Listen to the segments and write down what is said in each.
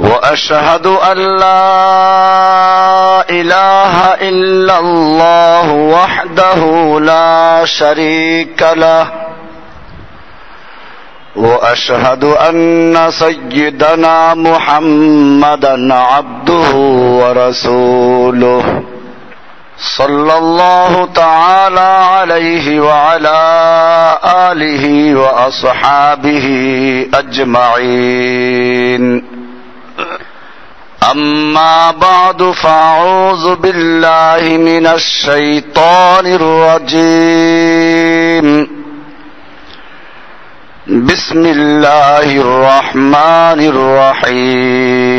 وأشهد أن لا إله إلا الله وحده لا شريك له. وأشهد أن سيدنا محمدا عبده ورسوله. صلى الله تعالى عليه وعلى آله وأصحابه أجمعين. أما بعد فأعوذ بالله من الشيطان الرجيم. بسم الله الرحمن الرحيم.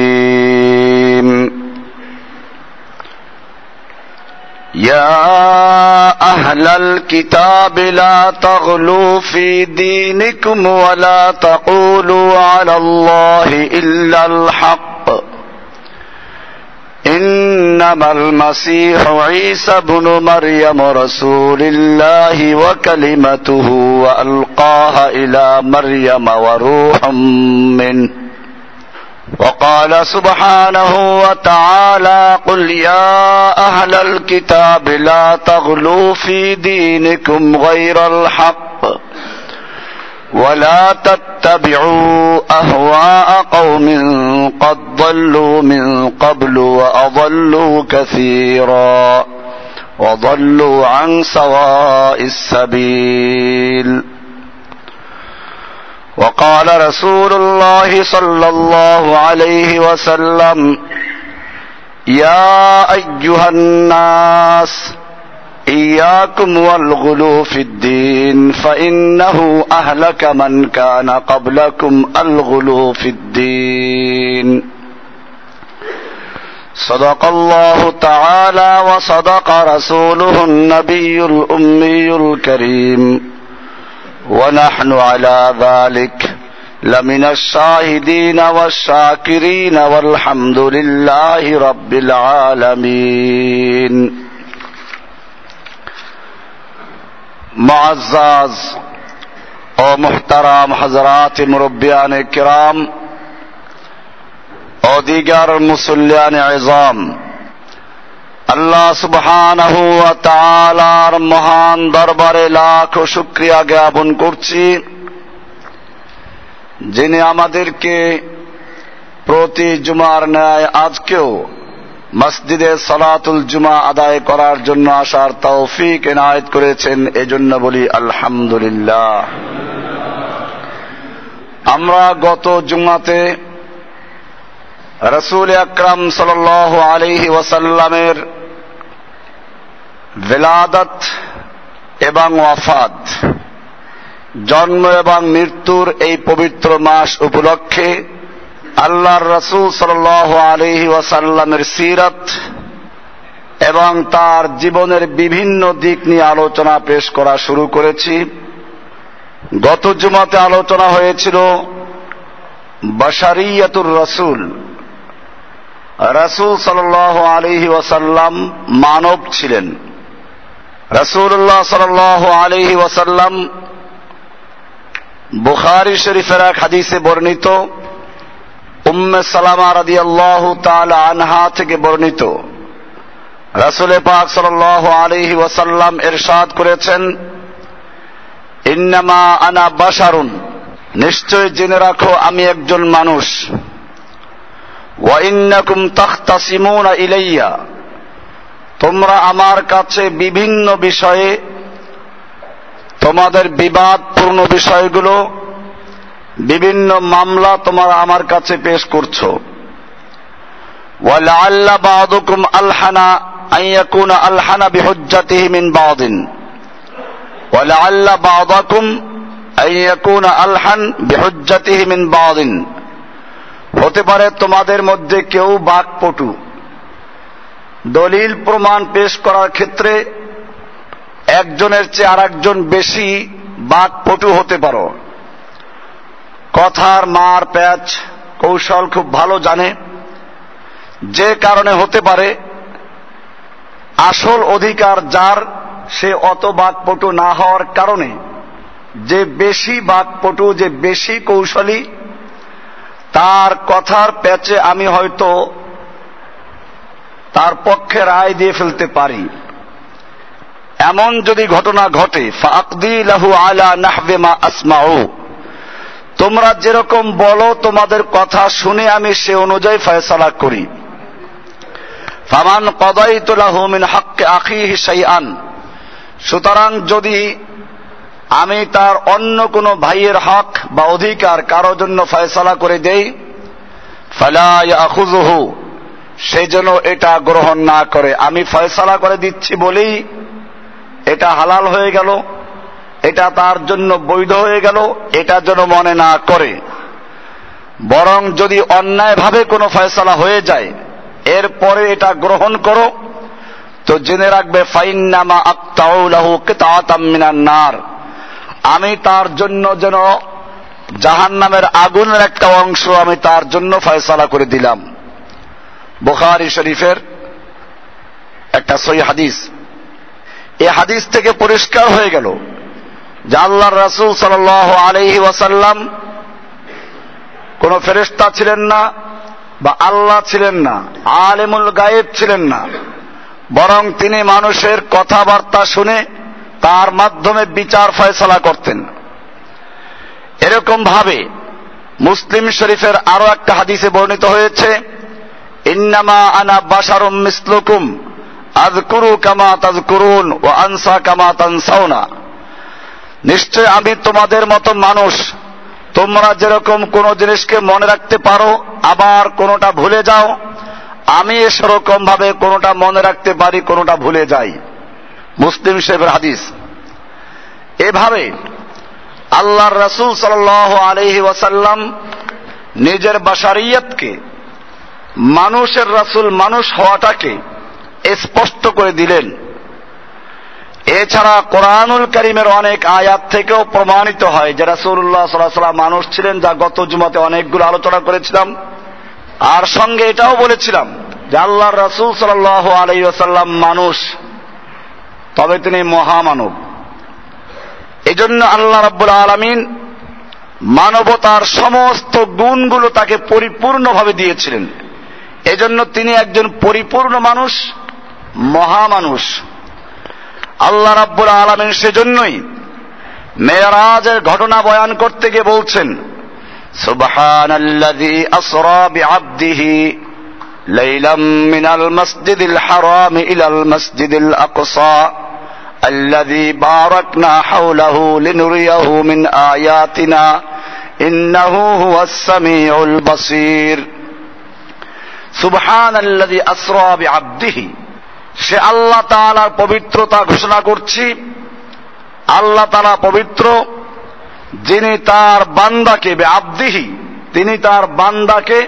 يا أهل الكتاب لا تغلوا في دينكم ولا تقولوا على الله إلا الحق. إنما المسيح عيسى بن مريم رسول الله وكلمته وألقاها إلى مريم وروح منه. وقال سبحانه وتعالى قل يا أهل الكتاب لا تغلوا في دينكم غير الحق. ولا تتبعوا أهواء قوم قد ضلوا من قبل وأضلوا كثيرا وضلوا عن سواء السبيل. وقال رسول الله صلى الله عليه وسلم يا أيها الناس إياكم والغلو في الدين فإنه أهلك من كان قبلكم الغلو في الدين. صدق الله تعالى وصدق رسوله النبي الأمي الكريم. ونحن على ذلك لمن الشاهدين والشاكرين والحمد لله رب العالمين. معزز ও মুহতারাম হজরাত মুরব্বিয়ান কিরাম ও দিগার মুসল্লিয়ান আজম আল্লাহ সুবহানাহু ওয়া তাআলার মহান দরবারে লাখ শুকরিয়া জ্ঞাপন করছি যিনি আমাদেরকে প্রতি জুমার ন্যায় আজকেও মসজিদে সলাতুল জুমা আদায় করার জন্য আসার তৌফিক এনায়েত করেছেন এজন্য বলি আলহামদুলিল্লাহ। আমরা গত জুমাতে রসুল আকরাম সাল আলহি ওয়াসাল্লামের ভেলাদত এবং ওয়াফাত, জন্ম এবং মৃত্যুর এই পবিত্র মাস উপলক্ষে আল্লাহর রসুল সাল আলহি ওয়াসাল্লামের সিরত এবং তার জীবনের বিভিন্ন দিক নিয়ে আলোচনা পেশ করা শুরু করেছি। গত জুমাতে আলোচনা হয়েছিল বাসারিয়াতুর রসুল। রসুল সাল আলহি ওয়াসাল্লাম মানব ছিলেন। রসুল্লাহ সাল আলহি ওয়াসাল্লাম বুখারি শরীফের হাদিসে বর্ণিত উম্মে সালামা রাদি আল্লাহ আনহা থেকে বর্ণিত। রাসুল পাক সাল আলহি ওয়াসাল্লাম এরশাদ করেছেন, ইন্নামা আনা বাসারুন নিশ্চয় জেনে রাখো আমি একজন মানুষ। ওয়াইন্নাকুম তাখতাসিমুনা ইলাইয়া, তোমরা আমার কাছে বিভিন্ন বিষয়ে তোমাদের বিবাদপূর্ণ বিষয়গুলো বিভিন্ন মামলা তোমার আমার কাছে পেশ করছ। আলহানা আলহানা আল্লাহ আইয়াকুন আলহান হতে পারে তোমাদের মধ্যে কেউ বাকপটু। দলিল প্রমাণ পেশ করার ক্ষেত্রে একজনের চেয়ে আর বেশি বাকপটু হতে পারো। কথার মার প্যাচ কৌশল খুব ভালো জানে। যে কারণে হতে পারে, আসল অধিকার যার, সে অত বাকপটু না হওয়ার কারণে। যে বেশি বাকপটু, যে বেশি কৌশলী, তার কথার প্যাচে আমি হয়তো তার পক্ষে রায় দিয়ে ফেলতে পারি। এমন যদি ঘটনা ঘটে, ফাকদি লাহু আলা নাহবে মা আসমাউ। তোমরা যেরকম বলো, তোমাদের কথা শুনে আমি সে অনুযায়ী ফয়সালা করি। ফামান কদাইতুলাহু হককে আখিহি শাইআন। সুতরাং যদি আমি তার অন্য কোনো ভাইয়ের হক বা অধিকার কারও জন্য ফয়সালা করে দেই, ফালা ইয়াখুযুহু, সে যেন এটা গ্রহণ না করে। আমি ফয়সালা করে দিচ্ছি বলেই এটা হালাল হয়ে গেল। এটা তার জন্য বৈধ হয়ে গেল, এটা যেন মনে না করে। বরং যদি অন্যায়ভাবে কোনো ফয়সালা হয়ে যায়, এরপরে এটা গ্রহণ করো। তো জেনে রাখবে, ফাইন্নামা আক্তাউলাহু কিতাতাম মিনান নার। আমি তার জন্য যেন জাহান নামের আগুনের একটা অংশ আমি তার জন্য ফয়সালা করে দিলাম। বুখারি শরীফের একটা সই হাদিস। এ হাদিস থেকে পরিষ্কার হয়ে গেল আল্লাহ রাসুল সাল আলহি ওয়াসাল্লাম কোন ফেরেস্তা ছিলেন না বা আল্লাহ ছিলেন না, আলেমুল গায়েব ছিলেন না, বরং তিনি মানুষের কথাবার্তা শুনে তার মাধ্যমে বিচার ফয়সলা করতেন। এরকম ভাবে মুসলিম শরীফের আরও একটা হাদিসে বর্ণিত হয়েছে, ইন্নামা আনা বাসারুম মিসলুকুম আজকুরু কামা তাজকুরুন ও আনসা কামা তানসাউনা। নিশ্চয় আমি তোমাদের মতো মানুষ। তোমরা যেরকম কোন জিনিসকে মনে রাখতে পারো, আবার কোনোটা ভুলে যাও। আমি সেরকম ভাবে কোনোটা মনে রাখতে পারি, কোনোটা ভুলে যাই। মুসলিম সাহেবের হাদিস। এভাবে আল্লাহর রসুল সাল আলহি ওয়াসাল্লাম নিজের বাসারিয়তকে মানুষের রাসুল মানুষ হওয়াটাকে স্পষ্ট করে দিলেন। এছাড়া কোরআনুল করিমের অনেক আয়াত থেকেও প্রমাণিত হয় যে রাসুল্লাহ সাল্লাহ মানুষ ছিলেন যা গত জুমাতে অনেকগুলো আলোচনা করেছিলাম। আর সঙ্গে এটাও বলেছিলাম যে আল্লাহ রাসুল সাল আলাইসাল্লাম মানুষ, তবে তিনি মহামানব। এই জন্য আল্লাহ রাব্বুল আলমিন মানবতার সমস্ত গুণগুলো তাকে পরিপূর্ণভাবে দিয়েছিলেন। এজন্য তিনি একজন পরিপূর্ণ মানুষ, মহামানুষ। আল্লাহ রাব্বুল আলমিন সেজন্যই মেয়রাজের ঘটনা বয়ান করতে গিয়ে বলছেন سبحان الذي أسرى بعبده ليلا من المسجد الحرام إلى المسجد الأقصى الذي باركنا حوله لنريه من آياتنا إنه هو السميع البصير سبحان الذي أسرى بعبده সে আল্লাহ তালার পবিত্রতা ঘোষণা করছি। আল্লাহ তালা পবিত্র, যিনি তার বান্দাকে আব্দিহি তিনি তার বান্দাকে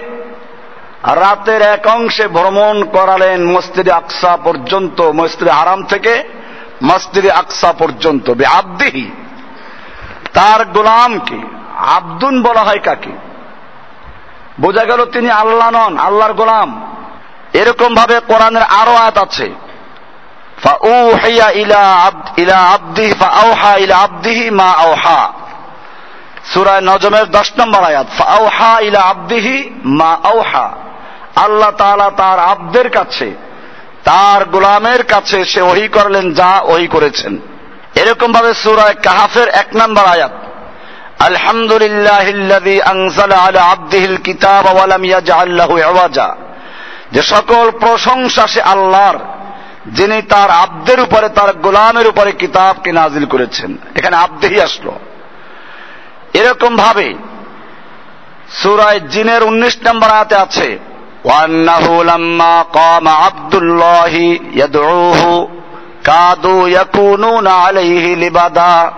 রাতের এক অংশে ভ্রমণ করালেন মসজিদে আকসা পর্যন্ত, মসজিদে হারাম থেকে মসজিদে আকসা পর্যন্ত আব্দিহি তার গোলামকে, আব্দুন বলা হয় কাকে? বোঝা গেল তিনি আল্লাহ নন, আল্লাহর গোলাম। এরকম ভাবে কোরআনের আরও আয়াত আছে। সুরায় নজমের দশ নম্বর আয়াত ফাউহা ইলা আব্দিহি মা আউহা আল্লাহ তাআলা তার আব্দের কাছে, তার গোলামের কাছে সে ওহি করলেন, যা ওহি করেছেন। এরকম ভাবে সুরায় কাহাফের এক নম্বর আয়াত। আলহামদুলিল্লাহ আনজালা আলা আব্দিহিল কিতাব ওয়ালাম ইয়াজআল লাহু ইওয়াজা। যে সকল প্রশংসা সে আল্লাহর যিনি তার আব্দের উপরে তার গোলামের উপরে কিতাবকে নাজিল করেছেন এখানে আব্দেহি আসলো এরকম ভাবে সুরায় জিনের উনিশ নম্বর আয়াতে আছে وأنه لما قام عبد الله يدعوه كادوا يكونون عليه لبدا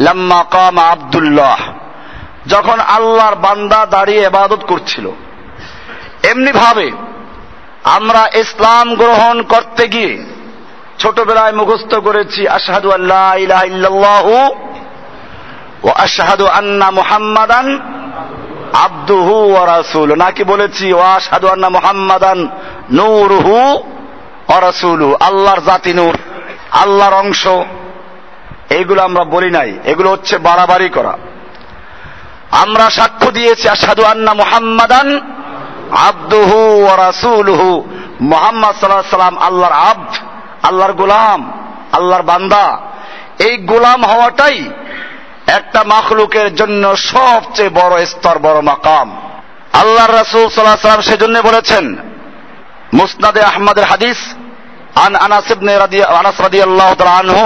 لما قام عبد الله যখন আল্লাহর বান্দা দাঁড়িয়ে ইবাদত করছিল এমনি ভাবে আমরা ইসলাম গ্রহণ করতে গিয়ে ছোটবেলায় মুখস্থ করেছি, আশহাদু আল্লাহ ইলাহা ও আশহাদু আন্না মুহাম্মাদান আব্দুহু ওয়া রাসূল নাকি বলেছি ও আশহাদু আন্না মুহাম্মাদান নূরুহু ওয়া রাসূলু আল্লাহর জাতি নূর, আল্লাহর অংশ। এইগুলো আমরা বলি নাই। এগুলো হচ্ছে বাড়াবাড়ি করা। আমরা সাক্ষ্য দিয়েছি, আশহাদু আন্না মুহাম্মাদান আব্দুহু ওয়া রাসূলুহু মুহাম্মদ সাল্লাল্লাহু আলাইহি সাল্লাম আল্লাহর আব্দ আল্লাহর গোলাম আল্লাহর বান্দা এই গোলাম হওয়াটাই একটা মাখলুকের জন্য সবচেয়ে বড় স্তর বড় মাকাম আল্লাহর রাসূল সাল্লাল্লাহু আলাইহি সাল্লাম সেজন্য বলেছেন মুসনাদে আহমদের হাদিস عن انس بن رضي انس رضي الله تعالى عنه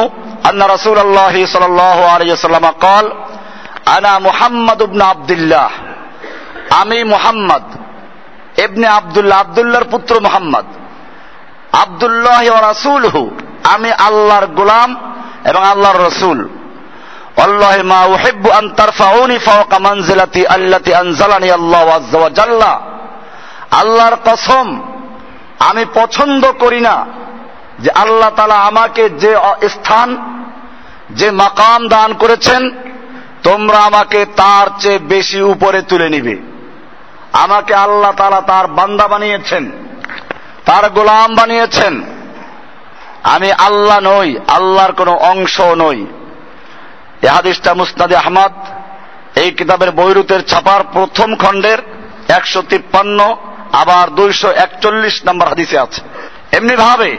ان رسول الله صلى الله عليه وسلم قال انا محمد بن عبد الله আমি মুহাম্মদ এবনে আবদুল্লাহ, আবদুল্লাহর পুত্র মোহাম্মদ। আবদুল্লাহ রাসুল হু আমি আল্লাহর গোলাম এবং আল্লাহর রসুল। আল্লাহ মা উহিব্বু আন তারফাউনি ফাওকা মানজিলাতি আল্লাতি আনজালানি আল্লাহ আজ্জা আল্লাহর কসম, আমি পছন্দ করি না যে আল্লাহ তালা আমাকে যে স্থান, যে মাকাম দান করেছেন, তোমরা আমাকে তার চেয়ে বেশি উপরে তুলে নিবে। আমাকে আল্লাহ তালা তার বান্দা বানিয়েছেন, তার গোলাম বানিয়েছেন। আমি আল্লাহ নই, আল্লাহর কোনো অংশ নই। এ হাদিসটা মুস্তাদে আহমদ, এই কিতাবের বৈরুতের ছাপার প্রথম খণ্ডের একশো তিপ্পান্ন, আবার দুইশো একচল্লিশ নম্বর হাদিসে আছে। এমনি ভাবে,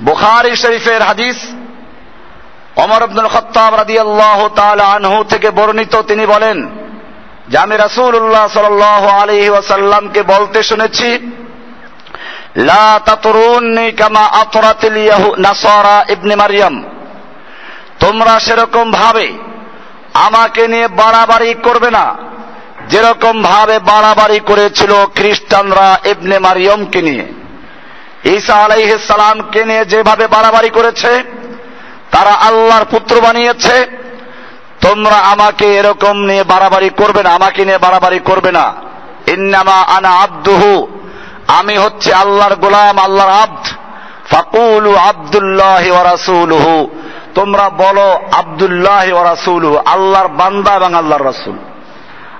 বুখারি শরীফের হাদিস অমর আব্দুল খত্তাব রাদি আল্লাহ আনহু থেকে বর্ণিত, তিনি বলেন যে আমি রাসূলুল্লাহ সাল্লাল্লাহু আলাইহি ওয়াসাল্লামকে বলতে শুনেছি, লা ইবনে তোমরা সেরকম ভাবে আমাকে নিয়ে বাড়াবাড়ি করবে না। যেরকম ভাবে বাড়াবাড়ি করেছিল খ্রিস্টানরা ইবনে মারিয়মকে নিয়ে। ঈসা আলাইহিস সালামকে নিয়ে যেভাবে বাড়াবাড়ি করেছে, তারা আল্লাহর পুত্র বানিয়েছে তোমরা আমাকে এরকম নিয়ে বাড়াবাড়ি করবে না, আমাকে নিয়ে বাড়াবাড়ি করবে না। ইন্নামা আনা আব্দুহু, আমি হচ্ছে আল্লাহর গোলাম, আল্লাহর আব্দ। ফাকুলু আব্দুল্লাহ রাসূলুহু, তোমরা বলো আব্দুল্লাহ রাসূলুহু, আল্লাহর বান্দা এবং আল্লাহর রাসূল।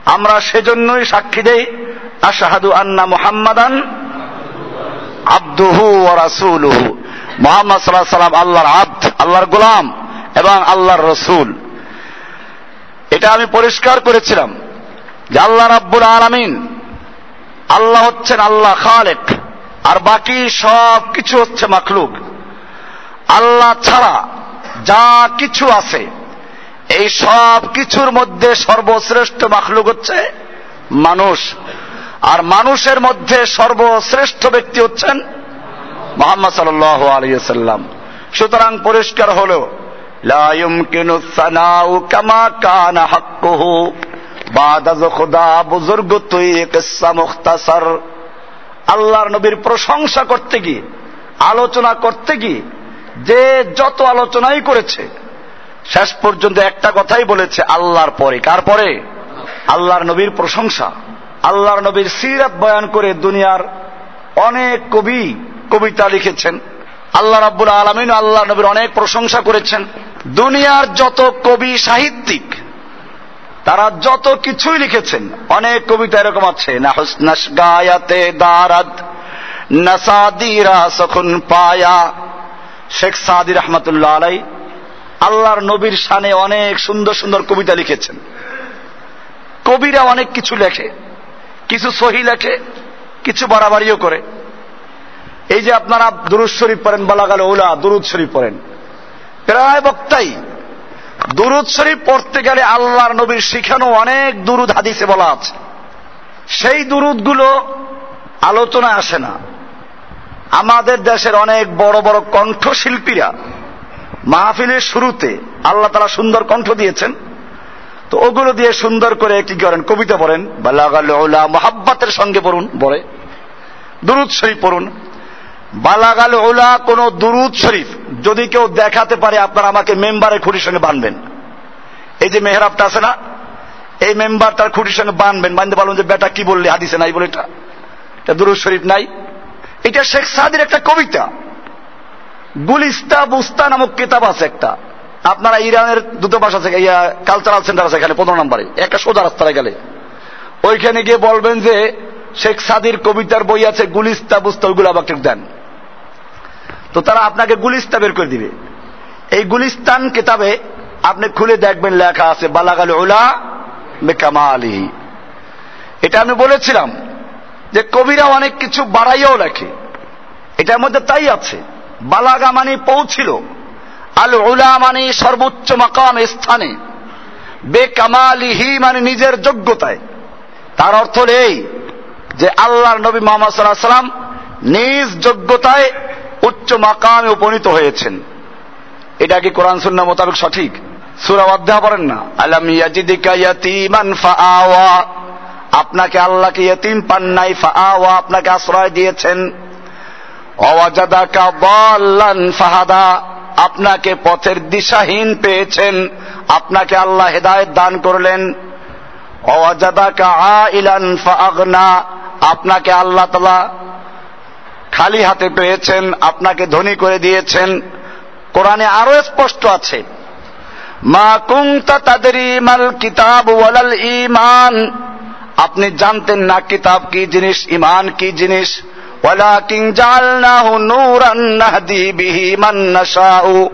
আমরা সেজন্যই সাক্ষী দেই, আশহাদু আন্না মুহাম্মাদান আব্দুহু রাসূলুহু। মুহাম্মদ আলাইহি সাল্লাম আল্লাহর আব্দ, আল্লাহর গোলাম এবং আল্লাহর রসুল। এটা আমি পরিষ্কার করেছিলাম যে আল্লাহ রাব্বুল আলামিন, আল্লাহ হচ্ছেন আল্লাহ খালেক, আর বাকি সব কিছু হচ্ছে মাখলুক। আল্লাহ ছাড়া যা কিছু আছে, এই সব কিছুর মধ্যে সর্বশ্রেষ্ঠ মাখলুক হচ্ছে মানুষ। আর মানুষের মধ্যে সর্বশ্রেষ্ঠ ব্যক্তি হচ্ছেন মোহাম্মদ সাল আলিয়াল্লাম সুতরাং পরিষ্কার হল لا يمكن الثناء كما كان حقه بعد خدا বুজুর্গ তুই কিসসা মুখতাসার আল্লাহর নবীর প্রশংসা করতে গিয়ে আলোচনা করতে গিয়ে যে যত আলোচনাই করেছে শেষ পর্যন্ত একটা কথাই বলেছে আল্লাহর পরে কার পরে আল্লাহর নবীর প্রশংসা আল্লাহর নবীর সিরাত বয়ান করে দুনিয়ার অনেক কবি কবিতা লিখেছেন আল্লাহ রাব্বুল আলমিন আল্লাহ নবীর অনেক প্রশংসা করেছেন। দুনিয়ার যত কবি সাহিত্যিক, তারা যত কিছুই লিখেছেন, অনেক কবিতা এরকম আছে। গায়াতে দারাদ নাসাদিরা পায়া। শেখ আলাই আল্লাহর নবীর শানে অনেক সুন্দর সুন্দর কবিতা লিখেছেন। কবিরা অনেক কিছু লেখে, কিছু সহি লেখে, কিছু বাড়াবাড়িও করে। এই যে আপনারা দুরুদ শরীফ পড়েন, বালাগাল ওলা দুরুদ শরীফ পড়েন। প্রায় বক্তাই দুরুদ শরীফ পড়তে গেলে আল্লাহর নবীর শিখানো অনেক দুরুদ হাদিসে বলা আছে। সেই দুরুদগুলো আলোচনায় আসে না। আমাদের দেশের অনেক বড় বড় কণ্ঠশিল্পীরা মাহফিলের শুরুতে আল্লাহ তারা সুন্দর কণ্ঠ দিয়েছেন। তো ওগুলো দিয়ে সুন্দর করে কি করেন, কবিতা পড়েন। বালাগালা মহাব্বাতের সঙ্গে পড়ুন বলে দুরুদ শরীফ পড়ুন। বালাগাল ওলা কোন দুরুদ শরীফ যদি কেউ দেখাতে পারে আপনার আমাকে মেম্বারের খুঁটির সঙ্গে বানবেন। এই যে মেহরাবটা আছে না, এই মেম্বার তার খুঁটির সঙ্গে বানবেন। বানতে পারবেন যে, বেটা, কি বললে? হাদিসে নাই বলে এটা। এটা দুরুদ শরীফ নাই। এটা শেখ সাদির একটা কবিতা। গুলিস্তা বুস্তা নামক কিতাব আছে একটা। আপনারা ইরানের দূতাবাস আছে কালচারাল সেন্টার আছে এখানে, পনেরো নম্বরে। একটা সোজা রাস্তায় গেলে। ওইখানে গিয়ে বলবেন যে, শেখ সাদির কবিতার বই আছে, গুলিস্তা বুস্তা ওইগুলো আমাকে দেন। তো তারা আপনাকে গুলিস্তা বের করে দিবে। এই গুলিস্তান কিতাবে আপনি খুলে দেখবেন লেখা আছে, বালাগাল ওলা বেকামা আলিহি এটা আমি বলেছিলাম যে কবিরা অনেক কিছু বাড়াইয়াও লেখে। এটার মধ্যে তাই আছে। বালাগা মানে পৌঁছিল। আল উলা মানে সর্বোচ্চ মাকাম স্থানে। বেকামালিহি মানে নিজের যোগ্যতায়। তার অর্থ এই যে আল্লাহর নবী মোহাম্মদ সাল্লাহ সাল্লাম নিজ যোগ্যতায় উচ্চ মাকামে উপনীত হয়েছেন। এটা কি কোরআন সুন্না মোতাবেক সঠিক? সুরা অধ্যায় করেন না? আলাম ইয়াজিদিকা ইয়াতীমান ফাআওয়া। আপনাকে আল্লাহকে ইয়তিম পান নাই, ফাআওয়া আপনাকে আশ্রয় দিয়েছেন। অওয়াজাদাকা দাল্লান ফাহাদা। আপনাকে পথের দিশাহীন পেয়েছেন। আপনাকে আল্লাহ হেদায়েত দান করলেন। অওয়াজাদাকা আইলান ফাআগনা। আপনাকে আল্লাহ তাআলা খালি হাতে পেয়েছেন, আপনাকে ধনী করে দিয়েছেন। কোরআনে আরও স্পষ্ট আছে। মা কুংতা তাদের ইমাল কিতাব ওয়ালাল ইমান আপনি জানতেন না কিতাব কি জিনিস ইমান কি জিনিস। ওয়ালাকিন জাআলনাহু নূরান নাহদি বিহি মান নাশাউ।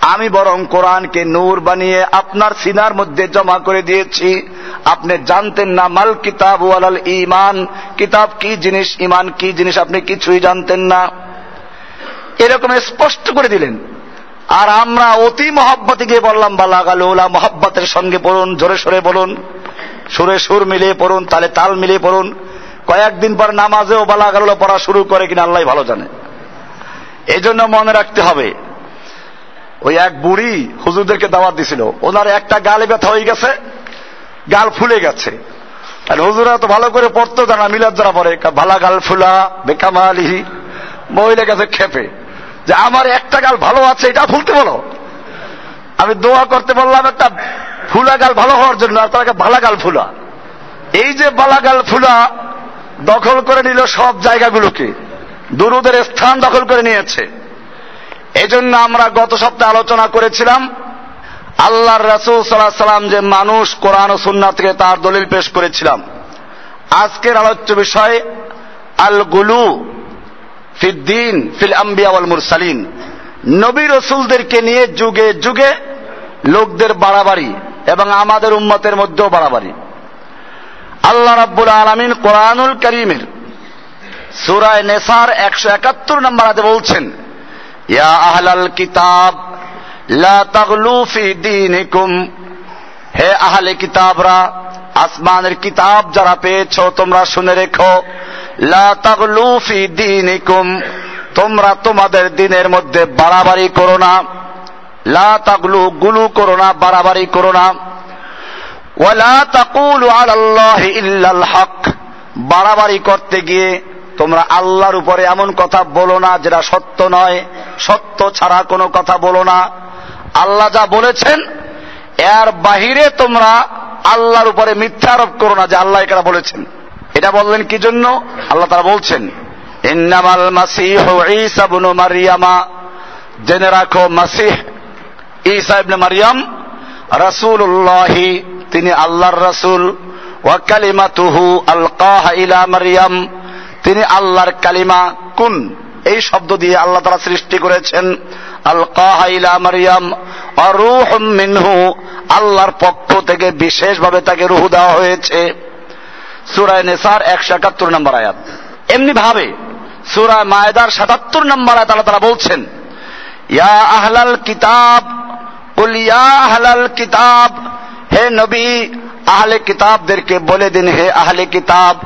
আমি বরং কোরআনকে নূর বানিয়ে আপনার সিনার মধ্যে জমা করে দিয়েছি। আপনি জানতেন না মাল কিতাব ওয়ালাল ইমান কিতাব কি জিনিস ইমান কি জিনিস আপনি কিছুই জানতেন না। এরকম স্পষ্ট করে দিলেন। আর আমরা অতি মহব্বতে গিয়ে বললাম বালাগাল ওলা মহব্বতের সঙ্গে পড়ুন, জোরে সোরে বলুন। সুরে সুর মিলিয়ে পড়ুন, তালে তাল মিলিয়ে পড়ুন। কয়েকদিন পর নামাজেও বালাগাল পড়া শুরু করে কিনা, আল্লাহ ভালো জানে। এই জন্য মনে রাখতে হবে ওই এক বুড়ি হুজুরদেরকে দাওয়াত দিছিল। ওনার একটা গালে ব্যথা হয়ে গেছে, গাল ফুলে গেছে। আর হুজুরা তো ভালো করে পড়তো জানা মিলাদ যারা পরে ভালা গাল ফুলা, বেকামালিহি, মহিলা গেছে খেপে। যে আমার একটা গাল ভালো আছে, এটা ফুলতে বলো। আমি দোয়া করতে বললাম, একটা ফুলা গাল ভালো হওয়ার জন্য, আর তাকে ভালা গাল ফুলা। এই যে বালাগাল ফুলা দখল করে নিল সব জায়গাগুলোকে। দুরুদের স্থান দখল করে নিয়েছে। এজন্য আমরা গত সপ্তাহে আলোচনা করেছিলাম, আল্লাহর রাসুল সাল্লাহ সাল্লাম যে মানুষ কোরআন ও সুন্না থেকে তার দলিল পেশ করেছিলাম। আজকের আলোচ্য বিষয় আল গুলু ফিদ্দিন ফিল আম্বিয়া ওয়াল মুরসালিন। নবী রসুলদেরকে নিয়ে যুগে যুগে লোকদের বাড়াবাড়ি এবং আমাদের উম্মতের মধ্যেও বাড়াবাড়ি। আল্লাহ রাব্বুল আলমিন কোরআনুল করিমের সুরায় নেসার একশো একাত্তর নম্বর আতে বলছেন ইয়া আহলাল কিতাব, লা তাগলু ফি দীনিকুম। হে আহলে কিতাবরা, আসমানের কিতাব যারা পেয়েছ, তোমরা শুনে রেখো। লা তাগলু ফি দীনিকুম, তোমরা তোমাদের দিনের মধ্যে বাড়াবাড়ি করো না। লা তাগলু গুলু করো না, বাড়াবাড়ি করো না। ওয়ালা তাকুলু আলাল্লাহি ইল্লাল হক, বাড়াবাড়ি করতে গিয়ে তোমরা আল্লাহর উপরে এমন কথা বলো না যেটা সত্য নয়। সত্য ছাড়া কোনো কথা বলো না। আল্লাহ যা বলেছেন, এর বাহিরে তোমরা আল্লাহর উপরে মিথ্যা আরোপ করো না যে আল্লাহ এটা বলেছেন। এটা বললেন কি জন্য? আল্লাহ তারা বলছেন, ইন্নামাল মাসিহ ঈসা ইবনু মারিয়ামা। জেনে রাখো, মাসিহ ঈসা ইবনে মারিয়াম রাসূলুল্লাহি, তিনি আল্লাহর রাসূল। ওয়া কালিমাতুহু আলকাহা ইলা মারিয়াম। তিনি আল্লাহর কালিমা কুন? এই শব্দ দিয়ে আল্লাহ তারা সৃষ্টি করেছেন। আল কাহাইলা মারিয়াম অরুহ মিনহু। আল্লাহর পক্ষ থেকে বিশেষভাবে তাকে রুহু দেওয়া হয়েছে। সুরায় নেসার একশো একাত্তর নম্বর আয়াত। এমনি ভাবে সুরায় মায়দার সাতাত্তর নম্বর আয়াত আল্লাহ তারা বলছেন, ইয়া আহলাল কিতাব ইয়া আহলাল কিতাব, হে নবী, আহলে কিতাবদেরকে বলে দিন, হে আহলে কিতাব।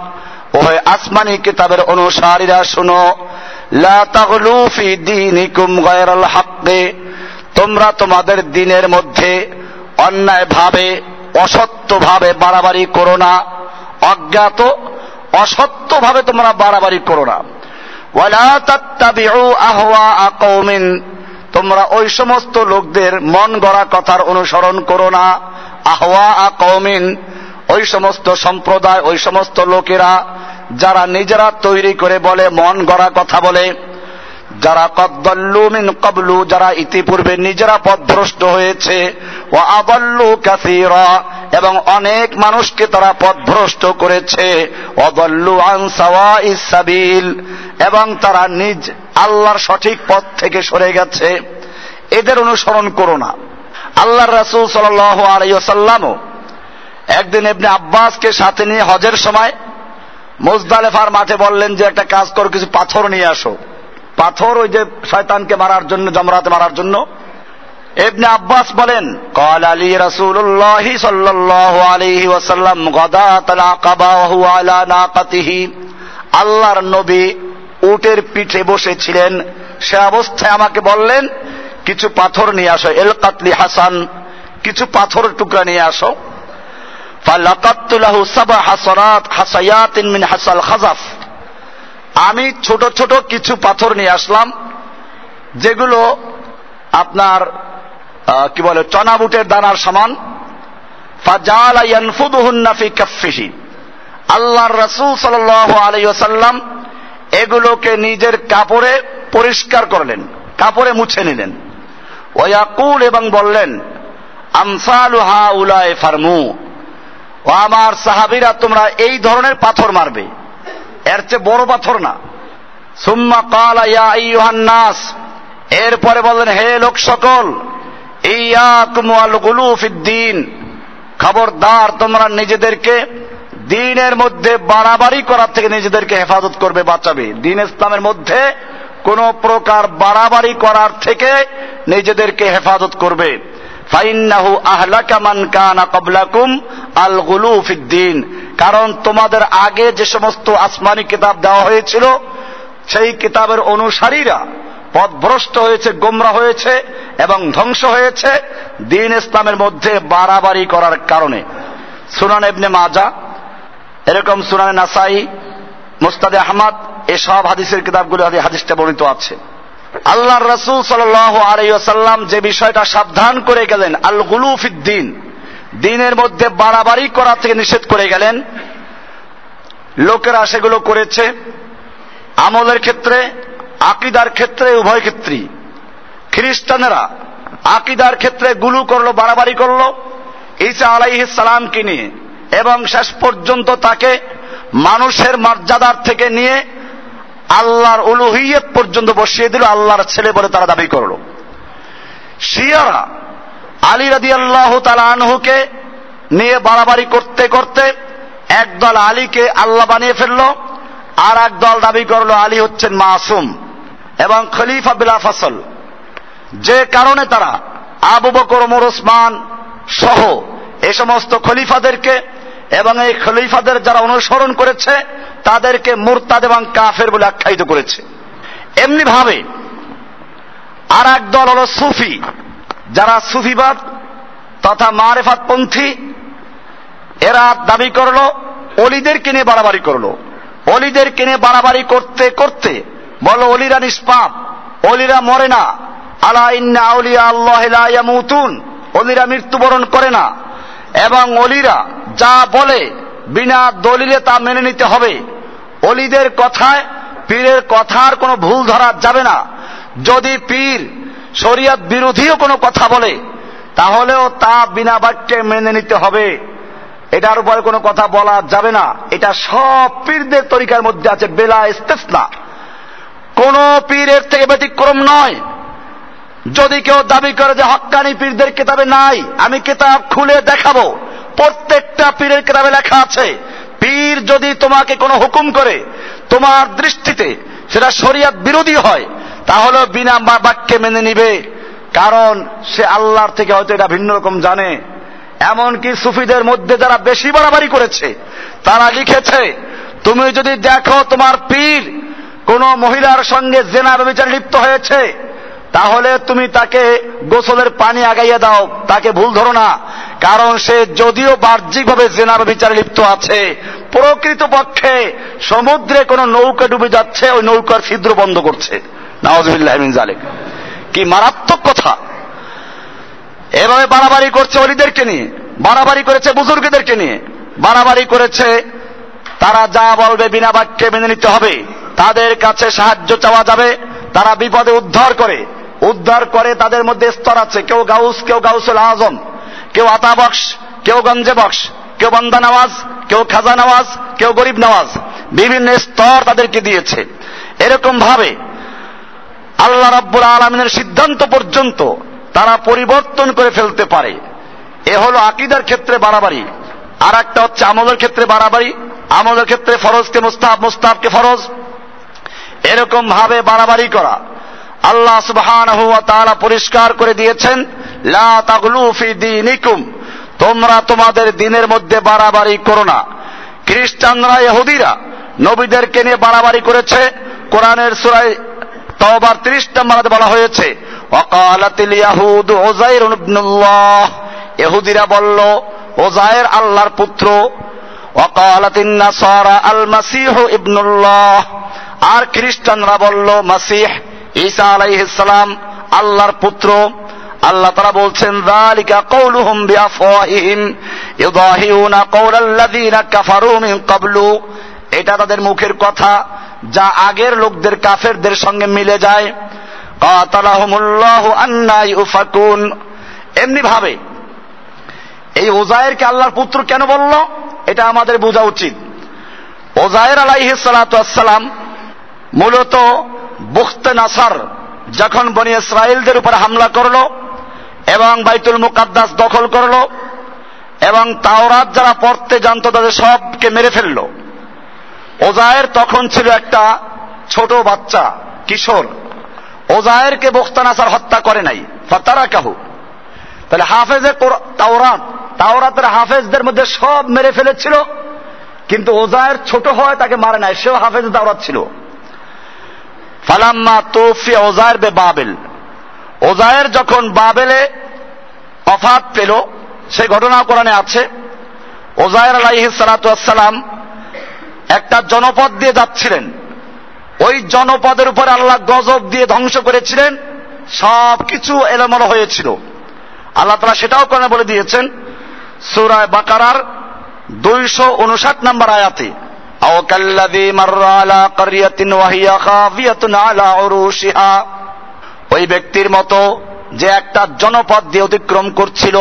ও হে আসমানি কিতাবের অনুসারীরা শুনো, লা তাগলু গায়রাল হাক্কে, তোমরা তোমাদের দিনের মধ্যে অন্যায় ভাবে অসত্যভাবে বাড়াবাড়ি করো না, অজ্ঞাত, অসত্যভাবে তোমরা বাড়াবাড়ি করো না। কওমিন তোমরা ওই সমস্ত লোকদের মন গড়া কথার অনুসরণ করো না। আহওয়া কওমিন ওই সমস্ত সম্প্রদায়, ওই সমস্ত লোকেরা যারা নিজেরা তৈরি করে বলে, মন গড়া কথা বলে, যারা কদ্দল্লু মিন কবলু, যারা ইতিপূর্বে নিজেরা পথভ্রষ্ট হয়েছে, ও আদল্লু কাসিরা, এবং অনেক মানুষকে তারা পথভ্রষ্ট করেছে অদল্লু আনসাওয়া ইসাবিল এবং তারা নিজ আল্লাহর সঠিক পথ থেকে সরে গেছে। এদের অনুসরণ করো না। আল্লাহর রাসূল সাল্লাল্লাহু আলাইহি ওয়াসাল্লামও একদিন এমনি আব্বাসকে সাথে নিয়ে হজের সময় মুজদালেফার মাঠে বললেন যে, একটা কাজ কর, কিছু পাথর নিয়ে আসো। পাথর ওই যে শয়তানকে মারার জন্য, জমরাতে মারার জন্য। এমনি আব্বাস বলেন কল আলী রাসূলুল্লাহ সাল্লাল্লাহু আলাইহি ওয়াসাল্লাম আল্লাহর নবী উটের পিঠে বসেছিলেন। সে অবস্থায় আমাকে বললেন, কিছু পাথর নিয়ে আসো। এল কাতলি হাসান, কিছু পাথর টুকরা নিয়ে আসো। আমি ছোট ছোট কিছু পাথর নিয়ে আসলাম, যেগুলো আপনার কি বলে চনা বুটের দানার সমান। আল্লাহর রাসূল সাল্লাল্লাহু আলাইহি ওয়াসাল্লাম এগুলোকে নিজের কাপড়ে পরিষ্কার করলেন, কাপড়ে মুছে নিলেন। ওয়াকুল এবং বললেন, আমসালু হাউলায়ে ফারমু। ও আমার সাহাবিরা তোমরা এই ধরনের পাথর মারবে। এর চেয়ে বড় পাথর না। সুম্মা কালা ইয়া আইয়ুহান নাস। এরপরে বললেন, হে লোক সকল, ইয়াকুম ওয়াল গুলু ফিদ্দিন। খবরদার, তোমরা নিজেদেরকে দিনের মধ্যে বাড়াবাড়ি করার থেকে নিজেদেরকে হেফাজত করবে, বাঁচাবে। দিন ইসলামের মধ্যে কোন প্রকার বাড়াবাড়ি করার থেকে নিজেদেরকে হেফাজত করবে। ফাইন্নাহু আহলাকা মান কানা ক্বাবলাকুম আল গুলু ফিদ্দিন। কারণ তোমাদের আগে যে সমস্ত আসমানি কিতাব দেওয়া হয়েছিল, সেই কিতাবের অনুসারীরা পথভ্রষ্ট হয়েছে, গোমরা হয়েছে এবং ধ্বংস হয়েছে দিন ইসলামের মধ্যে বাড়াবাড়ি করার কারণে। সুনান এবনে মাজা এরকম সুনানে নাসাই, মুস্তাদে আহমদ, এসব হাদিসের কিতাবগুলো হাদিসটা বর্ণিত আছে। আল্লাহর রসুল সাল আলাইসাল্লাম যে বিষয়টা সাবধান করে গেলেন আল গুলুফিদ্দিন দিনের মধ্যে বাড়াবাড়ি করা থেকে নিষেধ করে গেলেন। লোকেরা সেগুলো করেছে। আমলের ক্ষেত্রে, আকিদার ক্ষেত্রে, উভয় ক্ষেত্রেই। খ্রিস্টানেরা আকিদার ক্ষেত্রে গুলু করল, বাড়াবাড়ি করল। ঈসা আলাইহিস সালামকে নিয়ে এবং শেষ পর্যন্ত তাকে মানুষের মর্যাদার থেকে নিয়ে আল্লাহর উলুহিয়ত পর্যন্ত বসিয়ে দিল, আল্লাহর ছেলে বলে তারা দাবি করল। শিয়ারা আলী রাদি আল্লাহ আনহুকে নিয়ে বাড়াবাড়ি করতে করতে একদল আলীকে আল্লাহ বানিয়ে ফেলল, আর একদল দাবি করল, আলী হচ্ছেন মাসুম এবং খলিফা বিলা ফসল। যে কারণে তারা আবু বকর, ওমর, ওসমান সহ এ সমস্ত খলিফাদেরকে এবং এই খলিফাদের যারা অনুসরণ করেছে তাদেরকে মুরতাদ এবং কাফের বলে আখ্যায়িত করেছে। এমনি ভাবে আর এক দল হল সুফি, যারা সুফিবাদ তথা মারেফাতপন্থী, এরা দাবি করল অলিদের নিয়ে বাড়াবাড়ি করল। অলিদের নিয়ে বাড়াবাড়ি করতে করতে বলো, অলিরা নিষ্পাপ, অলিরা মরে না। আলা আল্লাহ অলিরা মৃত্যুবরণ করে না। এবং অলিরা যা বলে বিনা দলিলে তা মেনে নিতে হবে। অলিদের কথায়, পীরের কথার কোনো ভুল ধরা যাবে না। যদি পীর শরিয়ত বিরোধীও কোনো কথা বলে, তাহলেও তা বিনা বাক্যে মেনে নিতে হবে। এটার উপরে কোনো কথা বলা যাবে না। এটা সব পীরদের তরিকার মধ্যে আছে, বেলা ইস্তেসনা কোন পীরের থেকে ব্যতিক্রম নয়। যদি কেউ দাবি করে যে হক্কানি পীরদের কেতাবে নাই, আমি কেতাব খুলে দেখাবো। প্রত্যেকটা পীরের কিতাবে লেখা আছে, পীর যদি তোমাকে কোনো হুকুম করে, তোমার দৃষ্টিতে সেটা শরিয়াত বিরোধী হয়, তাহলে বিনা বাক্যে মেনে নিবে। কারণ সে আল্লাহর থেকে হয়তো এটা ভিন্ন রকম জানে। এমনকি সুফিদের মধ্যে যারা বেশি বাড়াবাড়ি করেছে, তারা লিখেছে, তুমি যদি দেখো তোমার পীর কোন মহিলার সঙ্গে জেনা বিচার লিপ্ত হয়েছে, তাহলে তুমি তাকে গোসলের পানি আগাইয়ে দাও, তাকে ভুল ধরো না। কারণ সে যদিও বাহ্যিকভাবে জেনার বিচারে লিপ্ত আছে প্রকৃত পক্ষে সমুদ্রে কোনো নৌকা ডুবে যাচ্ছে, ওই নৌকার ছিদ্র বন্ধ করছে। নওয়াজবিল্লাহ জালেক কি মারাত্মক কথা। এভাবে বাড়াবাড়ি করছে অলিদেরকে নিয়ে, বাড়াবাড়ি করেছে বুজুর্গদেরকে নিয়ে, বাড়াবাড়ি করেছে তারা যা বলবে বিনা বাক্যে মেনে নিতে হবে। তাদের কাছে সাহায্য চাওয়া যাবে, তারা বিপদে উদ্ধার করে। উদ্ধার করে তাদের মধ্যে স্তর আছে, কেউ গাউস, কেউ গাউসুল আজম। কেউ আতা বক্স, কেউ গঞ্জে বক্স, কেউ বন্দা নওয়াজ, কেউ খাজা নওয়াজ, কেউ গরিব নওয়াজ। বিভিন্ন স্তর তাদেরকে দিয়েছে। এরকম ভাবে আল্লাহ রাব্বুল আলমিনের সিদ্ধান্ত পর্যন্ত তারা পরিবর্তন করে ফেলতে পারে। এ হলো আকিদার ক্ষেত্রে বাড়াবাড়ি। আর একটা হচ্ছে আমলের ক্ষেত্রে বাড়াবাড়ি। আমলের ক্ষেত্রে ফরজকে মুস্তাব মুস্তাবকে ফরজ। এরকম ভাবে বাড়াবাড়ি করা। আল্লাহ তাআলা পরিষ্কার করে দিয়েছেন। তোমরা তোমাদের দিনের মধ্যে বাড়াবাড়ি করো না। খ্রিস্টানরা, ইহুদিরা নবীদেরকে নিয়ে বাড়াবাড়ি করেছে। কোরআনের সূরায় তওবার 30 নম্বরে বলা হয়েছে, ওয়াকালাতিল ইয়াহুদ উযাইর ইবনুল্লাহ। ইহুদিরা বলল ওজায়ের আল্লাহর পুত্র। ওয়াকালাতিন নাসারা আল মাসিহ ইবনুল্লাহ। আর খ্রিস্টানরা বলল, মাসিহ ঈসা আলাইহিস সালাম আল্লাহর পুত্র। আল্লাহ তারা বলছেন, যালিকা কওলুহুম বিআফওয়াহিহিম ইউদাহিউনা কওলাল্লাযীনা কাফারু মিন ক্বাবলু। এটা তাদের মুখের কথা, যা আগের লোকদের কাফেরদের সঙ্গে মিলে যায়। কাতালাহুমুল্লাহু আন্না ইউফাকুন। এমনি ভাবে, এই ওজায়েরকে আল্লাহর পুত্র কেন বলল? এটা আমাদের বোঝা উচিত। ওজায়ের আলাইহিস সালাম মূলত বুখতে নাসার, যখন বনি ইসরায়েলদের উপর হামলা করল এবং বাইতুল মুকাদ্দাস দখল করল, এবং তাওরাত যারা পড়তে জানতো তাদের সবকে মেরে ফেলল। ওজায়ের তখন ছিল একটা ছোট বাচ্চা, কিশোর। ওজায়েরকে বখতানাসার হত্যা করে নাই ফাতারা কাহু তাহলে হাফেজে তাওরাত, তাওরাতের হাফেজদের মধ্যে সব মেরে ফেলেছিল, কিন্তু ওজায়ের ছোট হয় তাকে মারে নাই, সেও হাফেজ তাওরাত ছিল। ফালাম্মা তোফি ওজায়ের বে বাবেল। ওজায়ের যখন বাবেলে অফাত পেল সেই ঘটনা কোরআনে আছে ওজায়ের আলাইহি সালাম একটা জনপদ দিয়ে যাচ্ছিলেন ওই জনপদের উপরে আল্লাহ গজব দিয়ে ধ্বংস করেছিলেন সব কিছু এলোমেলো হয়েছিল আল্লাহ তালা সেটাও কোরআনে বলে দিয়েছেন সুরায় বাকারার দুইশো উনষাট নম্বর আয়াতে أو كالذي مر على قرية وهي خافية على عروشها ওই ব্যক্তির মতো যে একটা জনপদ দিয়ে অতিক্রম করছিল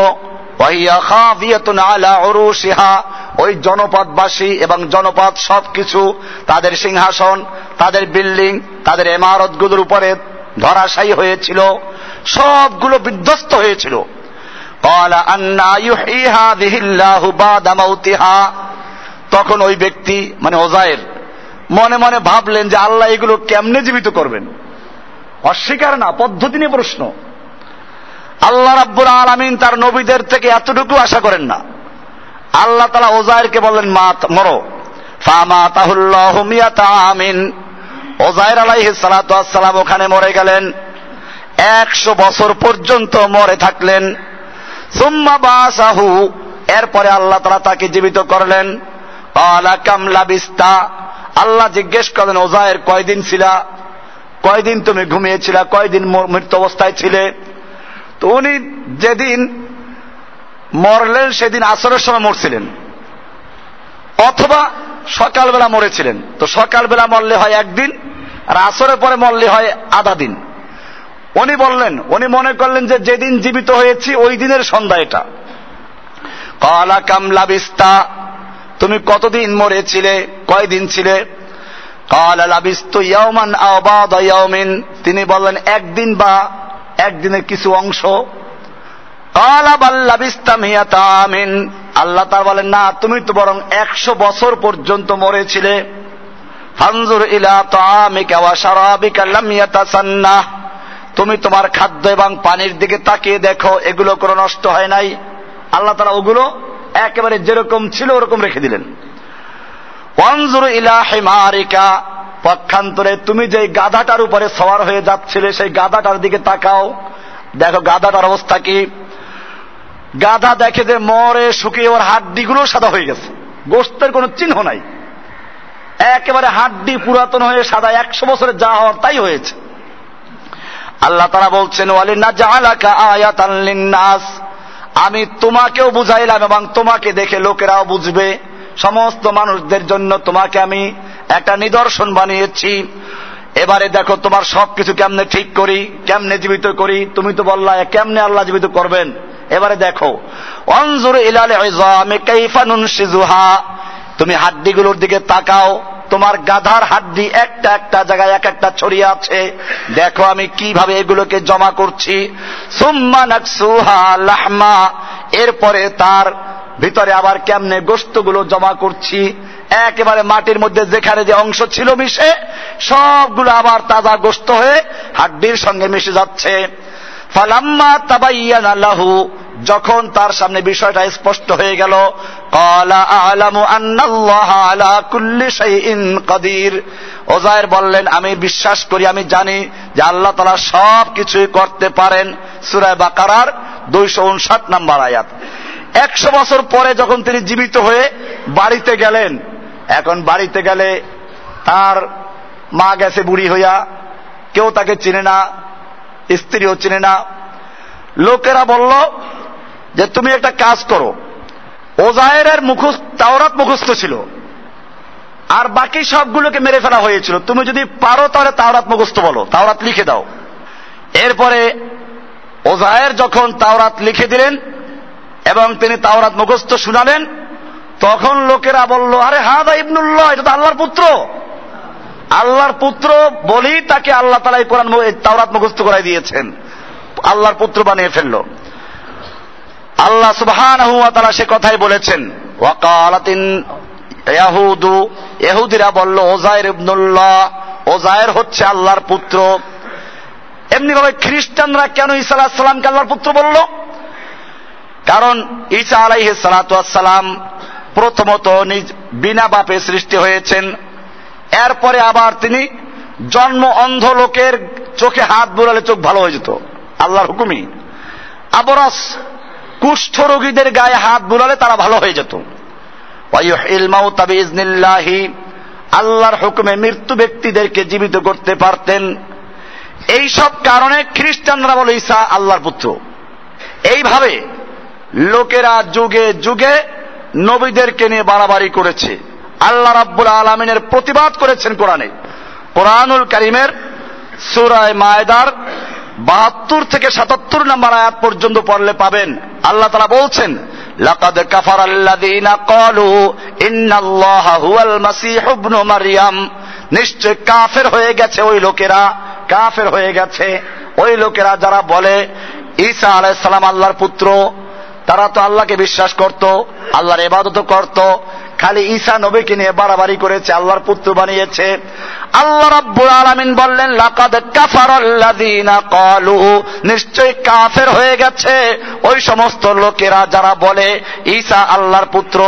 ওই জনপদবাসী এবং জনপদ সবকিছু তাদের সিংহাসন, তাদের বিল্ডিং, তাদের এমারতগুলোর উপরে ধরাশায়ী হয়েছিল, সবগুলো বিধ্বস্ত হয়েছিল। তখন ওই ব্যক্তি মানে ওজায়ের মনে মনে ভাবলেন যে আল্লাহ এগুলো কেমনে জীবিত করবেন? অস্বীকার না পদ্ধতি নিয়ে প্রশ্ন। আল্লাহ রাব্বুল আলমিন তার নবীদের থেকে এতটুকু আশা করেন না। আল্লাহ তালা ওজায়েরকে বললেন, মা, মরো। ফামা তাহুল্লাহ আমিন। ওজায়ের আলাইহি সালাম ওখানে মরে গেলেন। একশো বছর পর্যন্ত মরে থাকলেন। সুম্মা বাসাহু। এরপরে আল্লাহ তালা তাকে জীবিত করলেন। কামলা বিস্তা আল্লাহ জিজ্ঞেস করেন ওজায়ের কয়দিন ছিলা? কয়দিন তুমি ঘুমিয়েছিলা? কয়দিন মৃত্যু অবস্থায় ছিলে? তো উনি যেদিন মরলেন, সেদিন আসরের সময় মরছিলেন। অথবা সকালবেলা মরেছিলেন। তো সকালবেলা মরলে হয় একদিন, আর আসরের পরে মরলে হয় আধা দিন। উনি বললেন, উনি মনে করলেন যে যেদিন জীবিত হয়েছি, ওই দিনের সন্ধ্যা এটা। কলা কামলা বিস্তা, তুমি কতদিন মরেছিলে? কয়দিন ছিলে? তিনি বললেন, একদিন বা একদিনের কিছু অংশ। আল্লাহ তার বলেন, না, তুমি তো বরং একশো বছর পর্যন্ত মরেছিলে। তুমি তোমার খাদ্য এবং পানির দিকে তাকিয়ে দেখো, এগুলো কোনো নষ্ট হয় নাই। আল্লাহ তারা ওগুলো একেবারে যেরকম ছিল ওরকম রেখে দিলেন। ইলা পক্ষান্তরে তুমি যে গাধাটার উপরে সওয়ার হয়ে যাচ্ছিলে, সেই গাধাটার দিকে তাকাও। দেখো, গাধাটার অবস্থা কি? গাধা দেখে যে মরে শুকিয়ে ওর হাড্ডিগুলো সাদা হয়ে গেছে। গোস্তের কোনো চিহ্ন নাই। একেবারে হাড্ডি পুরাতন হয়ে সাদা একশো বছরে যা হওয়ার তাই হয়েছে। আল্লাহ তারা বলছেন আমি তোমাকেও বুঝাইলাম এবং তোমাকে দেখে লোকেরাও বুঝবে। সমস্ত মানুষদের জন্য তোমাকে আমি একটা নিদর্শন বানিয়েছি। এবারে দেখো তোমার সবকিছু কেমনে ঠিক করি, কেমনে জীবিত করি, তুমি তো বললা কেমনে আল্লাহ জীবিত করবেন? এবারে দেখো, অনজুর ইলালে তুমি হাড্ডিগুলোর দিকে তাকাও তোমার গাধার হাড্ডি একটা একটা জায়গায় এক একটা ছড়িয়ে আছে। দেখো আমি কীভাবে এগুলোকে জমা করছি। সুম্মা লাহমা। এরপরে তার ভিতরে আবার কেমনে গোস্তগুলো জমা করছি। একেবারে মাটির মধ্যে যেখানে যে অংশ ছিল মিশে, সবগুলো আবার তাজা গোস্ত হয়ে হাড্ডির সঙ্গে মিশে যাচ্ছে। ফালাম্মা তাবাইয়ান আল্লাহু যখন তার সামনে বিষয়টা স্পষ্ট হয়ে গেল ওজায়ের বললেন, আমি বিশ্বাস করি, আমি জানি যে আল্লাহ তালা সব কিছুই করতে পারেন। সুরায় বাকারার দুইশো উনষাট নাম্বার আয়াত। একশো বছর পরে যখন তিনি জীবিত হয়ে বাড়িতে গেলেন, এখন বাড়িতে গেলে তার মা গেছে বুড়ি হইয়া, কেউ তাকে চিনে না, স্ত্রীও চিনে না। লোকেরা বলল যে তুমি একটা কাজ করো। ওজায়ের মুখস্থ, তাওরাত মুখস্থ ছিল। আর বাকি সবগুলোকে মেরে ফেলা হয়েছিল। তুমি যদি পারো তাহলে তাওরাত মুখস্থ বলো। তাওরাত লিখে দাও। এরপরে ওজায়ের যখন তাওরাত লিখে দিলেন এবং তিনি তাওরাত মুখস্থ শুনালেন, তখন লোকেরা বলল, আরে হাদা ইবনুল্লাহ, এটা তো আল্লাহর পুত্র। আল্লাহর পুত্র বলেই তাকে আল্লাহ তালা কোরআন তাওরাত মুখস্থ করাই দিয়েছেন। আল্লাহর পুত্র বানিয়ে ফেলল। আল্লাহ সুবহান তারা সে কথাই বলেছেন। ওয়াকালাতিন ইয়াহুদু এহুদিরা বলল ওজায়ের ইবনুল্লাহ ওজায়ের হচ্ছে আল্লাহর পুত্র। এমনি ভাবে খ্রিস্টানরা কেন ঈসা আলাহ সাল্লামকে আল্লাহর পুত্র বলল? কারণ ঈসা আলাইহ সালাম প্রথমত নিজ বিনা বাপে সৃষ্টি হয়েছেন। এরপরে আবার তিনি জন্ম অন্ধ লোকের চোখে হাত বুলালে চোখ ভালো হয়ে যেত। আল্লাহর হুকুমি আবরস কুষ্ঠ রোগীদের গায়ে হাত বুলালে তারা ভালো হয়ে যেত। আল্লাহর হুকুমে মৃত্যু ব্যক্তিদেরকে জীবিত করতে পারতেন। এই সব কারণে খ্রিস্টানরা বলে ঈসা আল্লাহর পুত্র। এইভাবে লোকেরা যুগে যুগে নবীদেরকে নিয়ে বাড়াবাড়ি করেছে। আল্লাহ রাব্বুল আলমিনের প্রতিবাদ করেছেন কোরআনে। কোরআনুল করিমের সুরায় মায়দার বাহাত্তর থেকে সাতাত্তর নম্বর আয়াত পর্যন্ত পড়লে পাবেন। আল্লাহ তারা বলছেন, লাকাদ কাফার আল্লাযীনা ক্বালু, ইন্নাল্লাহা হুয়াল মাসীহ ইবনু মারইয়াম নিশ্চয় কাফের হয়ে গেছে ওই লোকেরা, কাফের হয়ে গেছে। ওই লোকেরা যারা বলে, ঈসা আলাইহিস সালাম আল্লাহর পুত্র, তারা তো আল্লাহকে বিশ্বাস করত, আল্লাহর এবাদত করত, খালি ঈসা নবীকে নিয়ে বাড়াবাড়ি করেছে, আল্লাহর পুত্র বানিয়েছে। আল্লাহ রাব্বুল আলামিন বললেন, লাকাদ কাফারাল্লাযীনা ক্বালু নিশ্চয় কাফের হয়ে গেছে। ওই সমস্ত লোকেরা যারা বলে, ঈসা আল্লাহর পুত্র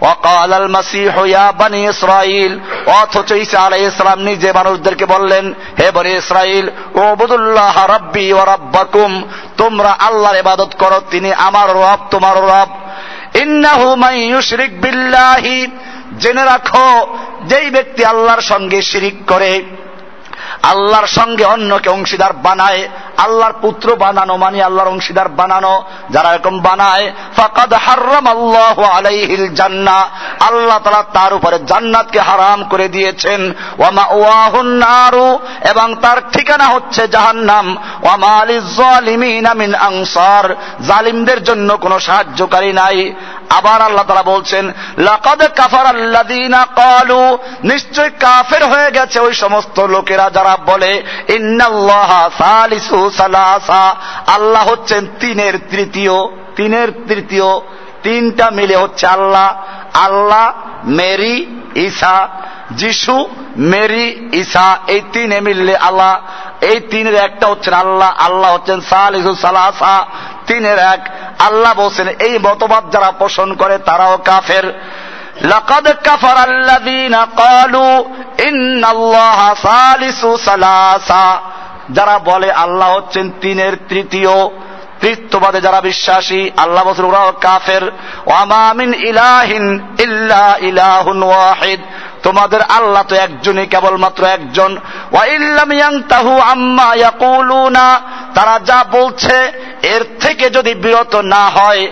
ওয়াকাল আল মাসিহ ইয়া বানি ইসরাইল অথচ ঈসা আলাইহিস সালাম নিজে মানুষদেরকে বললেন, হে বনি ইসরাইল ওবুদুল্লাহ রাব্বি ওয়া রাব্বাকুম তোমরা আল্লাহর ইবাদত করো, তিনি আমার রব, তোমার রব। ইন্নাহু ইউশরিক বিল্লাহি জেনে রাখো যেই ব্যক্তি আল্লাহর সঙ্গে শিরিক করে আল্লাহর সঙ্গে অন্যকে অংশীদার বানায়, আল্লাহর পুত্র বানানো মানে আল্লাহর অংশীদার বানানো। যারা এরকম বানায়, ফাকাদ হারাম আল্লাহ আলাইহিল জান্না। আল্লাহ তালা তার উপরে জান্নাতকে হারাম করে দিয়েছেন। ওয়ামা ওয়াহুন নারু, এবং তার ঠিকানা হচ্ছে জাহান্নাম। ওয়ামা আলিজ জালিমিনা মিন আনসার, জালিমদের জন্য কোনো সাহায্যকারী নাই। আবার আল্লাহ তারা বলছেন, লাকাদ কাফার আল্লাদিনা কালু, নিশ্চয় কাফের হয়ে গেছে ওই সমস্ত লোকেরা যারা বলে আল্লাহ হচ্ছেন তিনের তৃতীয় তিনের তৃতীয়, তিনটা মিলে হচ্ছে আল্লাহ। আল্লাহ, মেরি, ঈসা, যিশু, মেরি, ঈসা, এই তিনে মিললে আল্লাহ। এই তিনের একটা হচ্ছেন আল্লাহ আল্লাহ হচ্ছেন সালিসু সালাসা। তিনের এক, আল্লাহ বলছেন, এই মতবাদ যারা পোষণ করে তারাও কাফের। لقد كفر الذين قالوا إن الله ثالث ثلاثة যারা বলে আল্লাহ হচ্ছেন তিনের তৃতীয় তৃতীয়বাদে যারা বিশ্বাসী আল্লাহ বছর ওরাও কাফের ওয়ামামিন ইলাহিন ইল্লা ইলাহুন ওয়াহিদ তোমাদের আল্লাহ তো একজনই কেবলমাত্র একজন। তারা যা বলছে এর থেকে যদি বিরত না হয়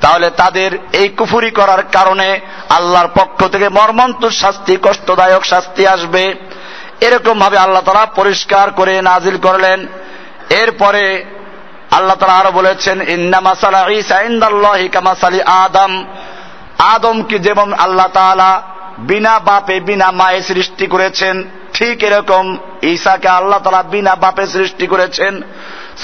তাহলে তাদের এই কুফুরি করার কারণে আল্লাহর পক্ষ থেকে মর্মন্ত শাস্তি, কষ্টদায়ক শাস্তি আসবে। এরকম ভাবে আল্লাহ তারা পরিষ্কার করে নাজিল করলেন। এরপরে আল্লাহ তারা আরও বলেছেন, ইন্না মাসালা ঈসা ইন্দাল্লাহি কামাসালি আদম। আদমকে যেমন আল্লাহ তাআলা বিনা বাপে বিনা মায়ে সৃষ্টি করেছেন, ঠিক এরকম ঈসাকে আল্লাহ তাআলা বিনা বাপে সৃষ্টি করেছেন।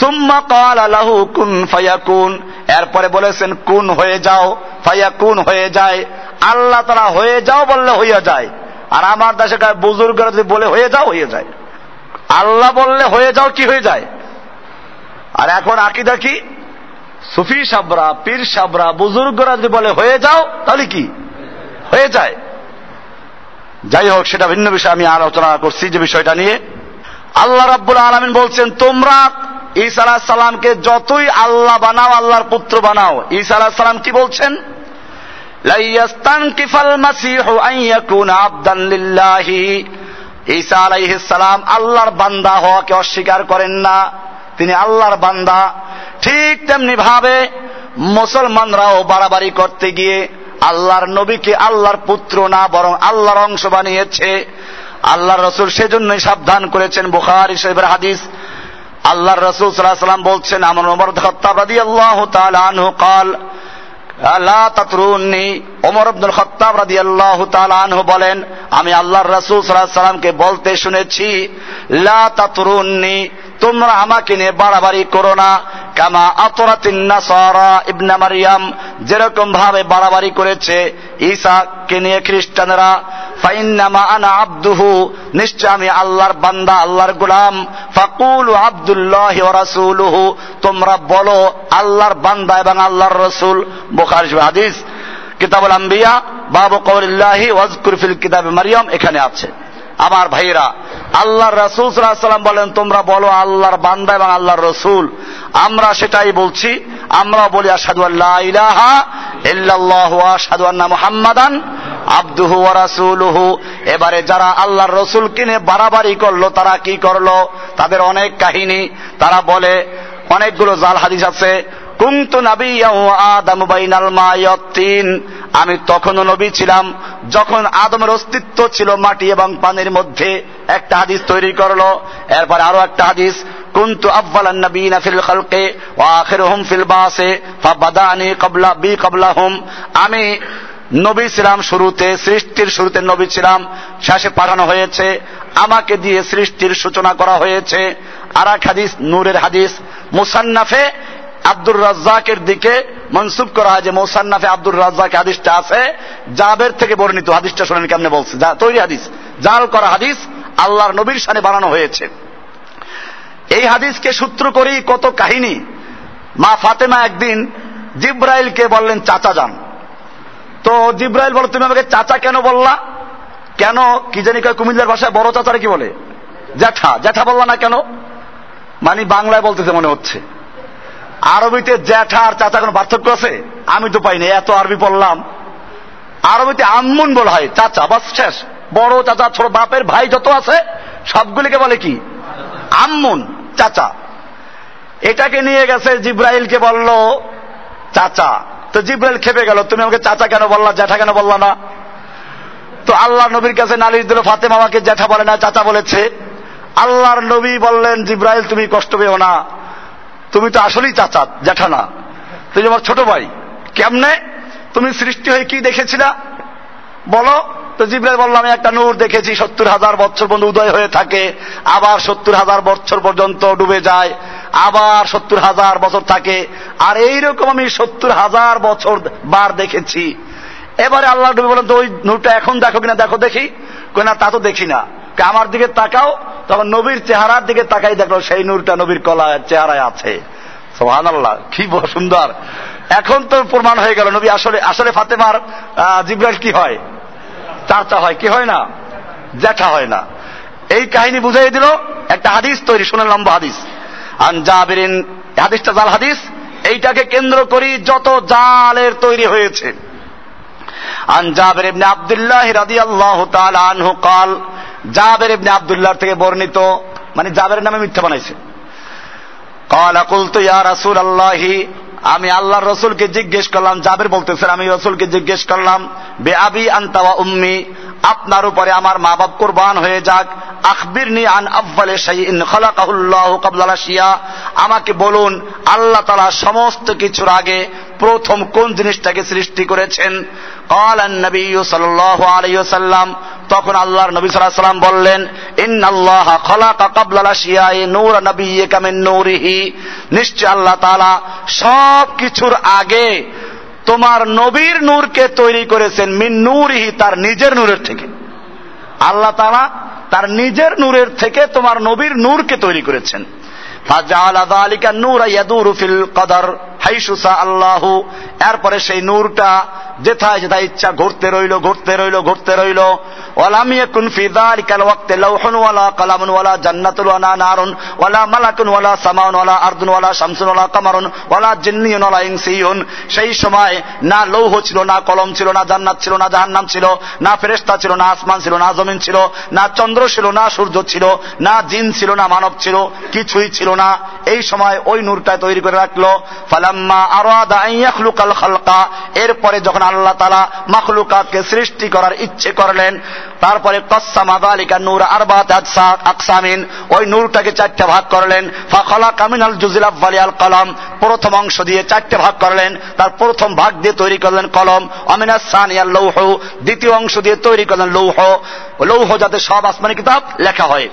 সুম্মা ক্বালা লাহু কুন ফায়াকুন। এরপরে বলেছেন, কুন হয়ে যাও, ফায়াকুন হয়ে যায়। আল্লাহ তাআলা হয়ে যাও বললে হয়ে যায়। আর আমার দেশে বুজুর্গরা যদি বলে, হয়ে যাও, হয়ে যায়। আল্লাহ বললে হয়ে যাও কি হয়ে যায়? আর এখন আকিদা কি? সুফি সাবরা, পীর সাবরা, বুজুর্গরা যদি বলে, হয়ে যাও তাহলে কি? হয়ে যায়। যাই হোক, সেটা ভিন্ন বিষয়, আমি আলোচনা করছি যে বিষয়টা নিয়ে। আল্লাহ রাব্বুল আলমিন বলছেন, তোমরা ঈসা আলাহ সালামকে যতই আল্লাহ বানাও, আল্লাহর পুত্র বানাও। ঈসা আলাহ সালাম কি বলছেন? ঈসা আলাইহিস সালাম আল্লাহর বান্দা হওয়াকে অস্বীকার করেন না। তিনি আল্লাহর বান্দা। ঠিক তেমনি ভাবে মুসলমানরাও বাড়াবাড়ি করতে গিয়ে আল্লাহর নবীকে আল্লাহর পুত্র না, বরং আল্লাহর অংশ বানিয়েছে। আল্লাহর রসুল সেজন্যই সাবধান করেছেন বুখারি সাহেবের হাদিস। আল্লাহ রসুল সাল্লাম বলছেন, আমার ওমর খত্তাবাদী আল্লাহ কাল আল্লাহ তাতরুন্নি ওমর আব্দুল খত্তাব রাদিয়াল্লাহু তাআলা আনহু বলেন, আমি আল্লাহর রাসূল আলাইহি সাল্লামকে বলতে শুনেছি, লা তোমরা আমাকে নিয়ে বাড়াবাড়ি করো না। কামা আতরাতিন নাসারা ইবনা মারিয়াম যেরকম ভাবে বাড়াবাড়ি করেছে ঈসাকে নিয়ে খ্রিস্টানরা, ফাইন্নামা আনা আব্দুহু, নিশ্চয় আমি আল্লাহর বান্দা, আল্লাহর গোলাম। ফাকুলু আব্দুল্লাহ রাসূলুহু, তোমরা বলো আল্লাহর বান্দা এবং আল্লাহর রসুল। বুখারী হাদিস। কিতাবুল আম্বিয়া, বাবু কওলিল্লাহি ওয়াজকুর ফিল কিতাবে মারিয়াম এখানে আছে। আমার ভাইরা আল্লাহর রসুল সাল্লাম বলেন, তোমরা বলো আল্লাহর বান্দা এবং আল্লাহর রসুল। আমরা সেটাই বলছি আমরা বলি আসাদু আল্লাহ ইলাহা ইল্লাল্লাহু আসাদু আন্না মুহাম্মাদান আব্দুহু ওয়া রাসূলুহু। এবারে যারা আল্লাহর রসুল কিনে বাড়াবাড়ি করল, তারা কি করল? তাদের অনেক কাহিনী। তারা বলে, অনেকগুলো জাল হাদিস আছে। কুন্তু নাবিয়া আদম বাইনাল মায়াতিন আমি তখনও নবী ছিলাম, যখন আদমের অস্তিত্ব ছিল মাটি এবং পানির মধ্যে। একটা হাদিস তৈরি করল, এরপর আরও একটা হাদিস নবীনা ফিল খালকে ওয়া আখিরুহুম ফিল বাসে, ফাবাদানি ক্বাবলা বি ক্বাবলাহুম আমি নবী ছিলাম শুরুতে, সৃষ্টির শুরুতে নবী ছিলাম, শেষে পাঠানো হয়েছে। আমাকে দিয়ে সৃষ্টির সূচনা করা হয়েছে। আর এক হাদিস, নূরের হাদিস, মুসান্নাফে আব্দুর রাজ্জাকের দিকে মনসুব করা হয় যে মোসান্নাফে আব্দুর রাজ্জাক হাদিসটা আছে, জাবের থেকে বর্ণিত, হাদিসটা শোনেন কেমনে বলছে। তৈরি হাদিস। জাল করা হাদিস আল্লাহর নবীর সানে বানানো হয়েছে। এই হাদিসকে সূত্র করেই কত কাহিনী। মা ফাতেমা একদিন জিব্রাইলকে বললেন, চাচা যান। তো জিব্রাইল বলো, তুমি আমাকে চাচা কেন বললা? কেন? কি জানি কয়, কুমিল্লার ভাষায় বড় চাচারা কি বলে? জ্যাঠা। জ্যাঠা বললা না কেন? মানে বাংলায় বলতেছে মনে হচ্ছে। আরবিতে জ্যাঠা আর চাচা কোনো পার্থক্য আছে? আমি তো পাইনি, এত আরবি পড়লাম। আরবিতে আম্মুন বলা হয়, চাচা, বাস শেষ। বড় চাচা, ছোট বাপের ভাই যত আছে, সবগুলিকে বলে কি? আম্মুন, চাচা। এটাকে নিয়ে গেছে, জিব্রাইলকে বলল, চাচা। তো জিব্রাইল খেপে গেল, তুমি আমাকে চাচা কেন বললা, জ্যাঠা কেন বললা না? তো আল্লাহ নবীর কাছে নালিশ দিল, ফাতেমা আমাকে জ্যাঠা বলে না, চাচা বলেছে। আল্লাহর নবী বললেন, জিব্রাইল, তুমি কষ্ট পেও না। তুমি তো আসলেই চাচা জ্যাঠা না তুমি আমার ছোট ভাই। কেমনে? তুমি সৃষ্টি হয়ে কি দেখেছিলা? বলো। তো জিব্রাইল বললাম আমি একটা নূর দেখেছি, সত্তর হাজার বছর পর্যন্ত উদয় হয়ে থাকে, আবার সত্তর হাজার বছর পর্যন্ত ডুবে যায়, আবার সত্তর হাজার বছর থাকে। আর এইরকম আমি সত্তর হাজার বছর বার দেখেছি। এবারে আল্লাহ ডুবে বলেন, তো ওই নূরটা এখন দেখো কিনা? দেখো দেখি। না, তা তো দেখি না। আমার দিকে তাকাও তখন নবীর চেহারার দিকে তাকাই দেখলো সেই নূরটা নবীর কলা চেহারায় আছে সোহান আল্লাহ কি সুন্দর এখন তো প্রমাণ হয়ে গেল নবী আসলে আসলে ফাতেমার জিব্রাইল কি হয় চাচা হয় কি হয় না জ্যাঠা হয় না এই কাহিনী বুঝাই দিল একটা হাদিস তৈরি শুনে লম্বা হাদিস আন জাবিরিন হাদিসটা জাল হাদিস এইটাকে কেন্দ্র করি যত জালের তৈরি হয়েছে আন জাবের ইবনে আব্দুল্লাহ রাদিয়াল্লাহু তাআলা আনহু قال জাবের ইবনে আব্দুল্লাহ থেকে বর্ণিত মানে জাবের নামে মিথ্যা বানাইছে قال قلت يا رسول الله আমি আল্লাহর রসুলকে জিজ্ঞেস করলাম জাবের বলতেছেন আমি রসুলকে জিজ্ঞেস করলাম বে আবি আন্তা ওয়া উম্মি আপনার উপরে আমার মা বাপ কোরবান হয়ে যাক আখবিরনি আন আব্বালে শাইইন খালাকাহুল্লাহু ক্বাবলা শিয়া আমাকে বলুন আল্লাহ তাআলা সমস্ত কিছুর আগে প্রথম কোন জিনিসটাকে সৃষ্টি করেছেন قال النبي صلى الله عليه وسلم তখন আল্লাহর নবী আলাইহি সাল্লাম বললেন, ইন্নাল্লাহা খালাকা ক্বাবলা আশিয়াই নূর নাবিয়্যিকা মিন নূরিহি। নিশ্চয় আল্লাহ তাআলা সব কিছুর আগে তোমার নবীর নূরকে তৈরি করেছেন মিন নূরিহি, তার নিজের নূরের থেকে। আল্লাহ তাআলা তার নিজের নূরের থেকে তোমার নবীর নূরকে তৈরি করেছেন। আল্লাহু এরপরে সেই নূরটা যেথায় যেথায় ইচ্ছা ঘুরতে রইল ঘুরতে রইল ঘুরতে রইল ওয়ালাম ইয়াকুন ফি যালিকাল ওয়াক্তে লাউহুন ওয়ালা কালামুন ওয়ালা জান্নাতুন ওয়ালা নারুন ওয়ালা মালাকুন ওয়ালা সামাউন ওয়ালা আরদুন ওয়ালা শামসুন ওয়ালা কামারুন ওয়ালা জিন্নিয়ুন ওয়ালা ইনসিয়ুন সেই সময় না লৌহ ছিল না কলম ছিল না জান্নাত ছিল না জাহান্নাম ছিল না ফেরেশতা ছিল না আসমান ছিল না জমিন ছিল না চন্দ্র ছিল না সূর্য ছিল না জিন ছিল না মানব ছিল কিছুই ছিল না এই সময় ওই নূরটা তৈরি করে রাখল এরপরে যখন আল্লাহ তাআলা মাখলুকাতকে সৃষ্টি করার ইচ্ছে করলেন, তারপরে কসামা দালিকা নূর আকসামিন, ওই নূরটাকে চারটে ভাগ করলেন। ফাখলা কামিনাল জুজিল আব্বালি আল কলম, প্রথম অংশ দিয়ে চারটে ভাগ করলেন। তার প্রথম ভাগ দিয়ে তৈরি করলেন কলম। অমিনা সানিয়াল লৌহ, দ্বিতীয় অংশ দিয়ে তৈরি করলেন লৌহ। লৌহ যাতে সব আসমানি কিতাব লেখা হয়।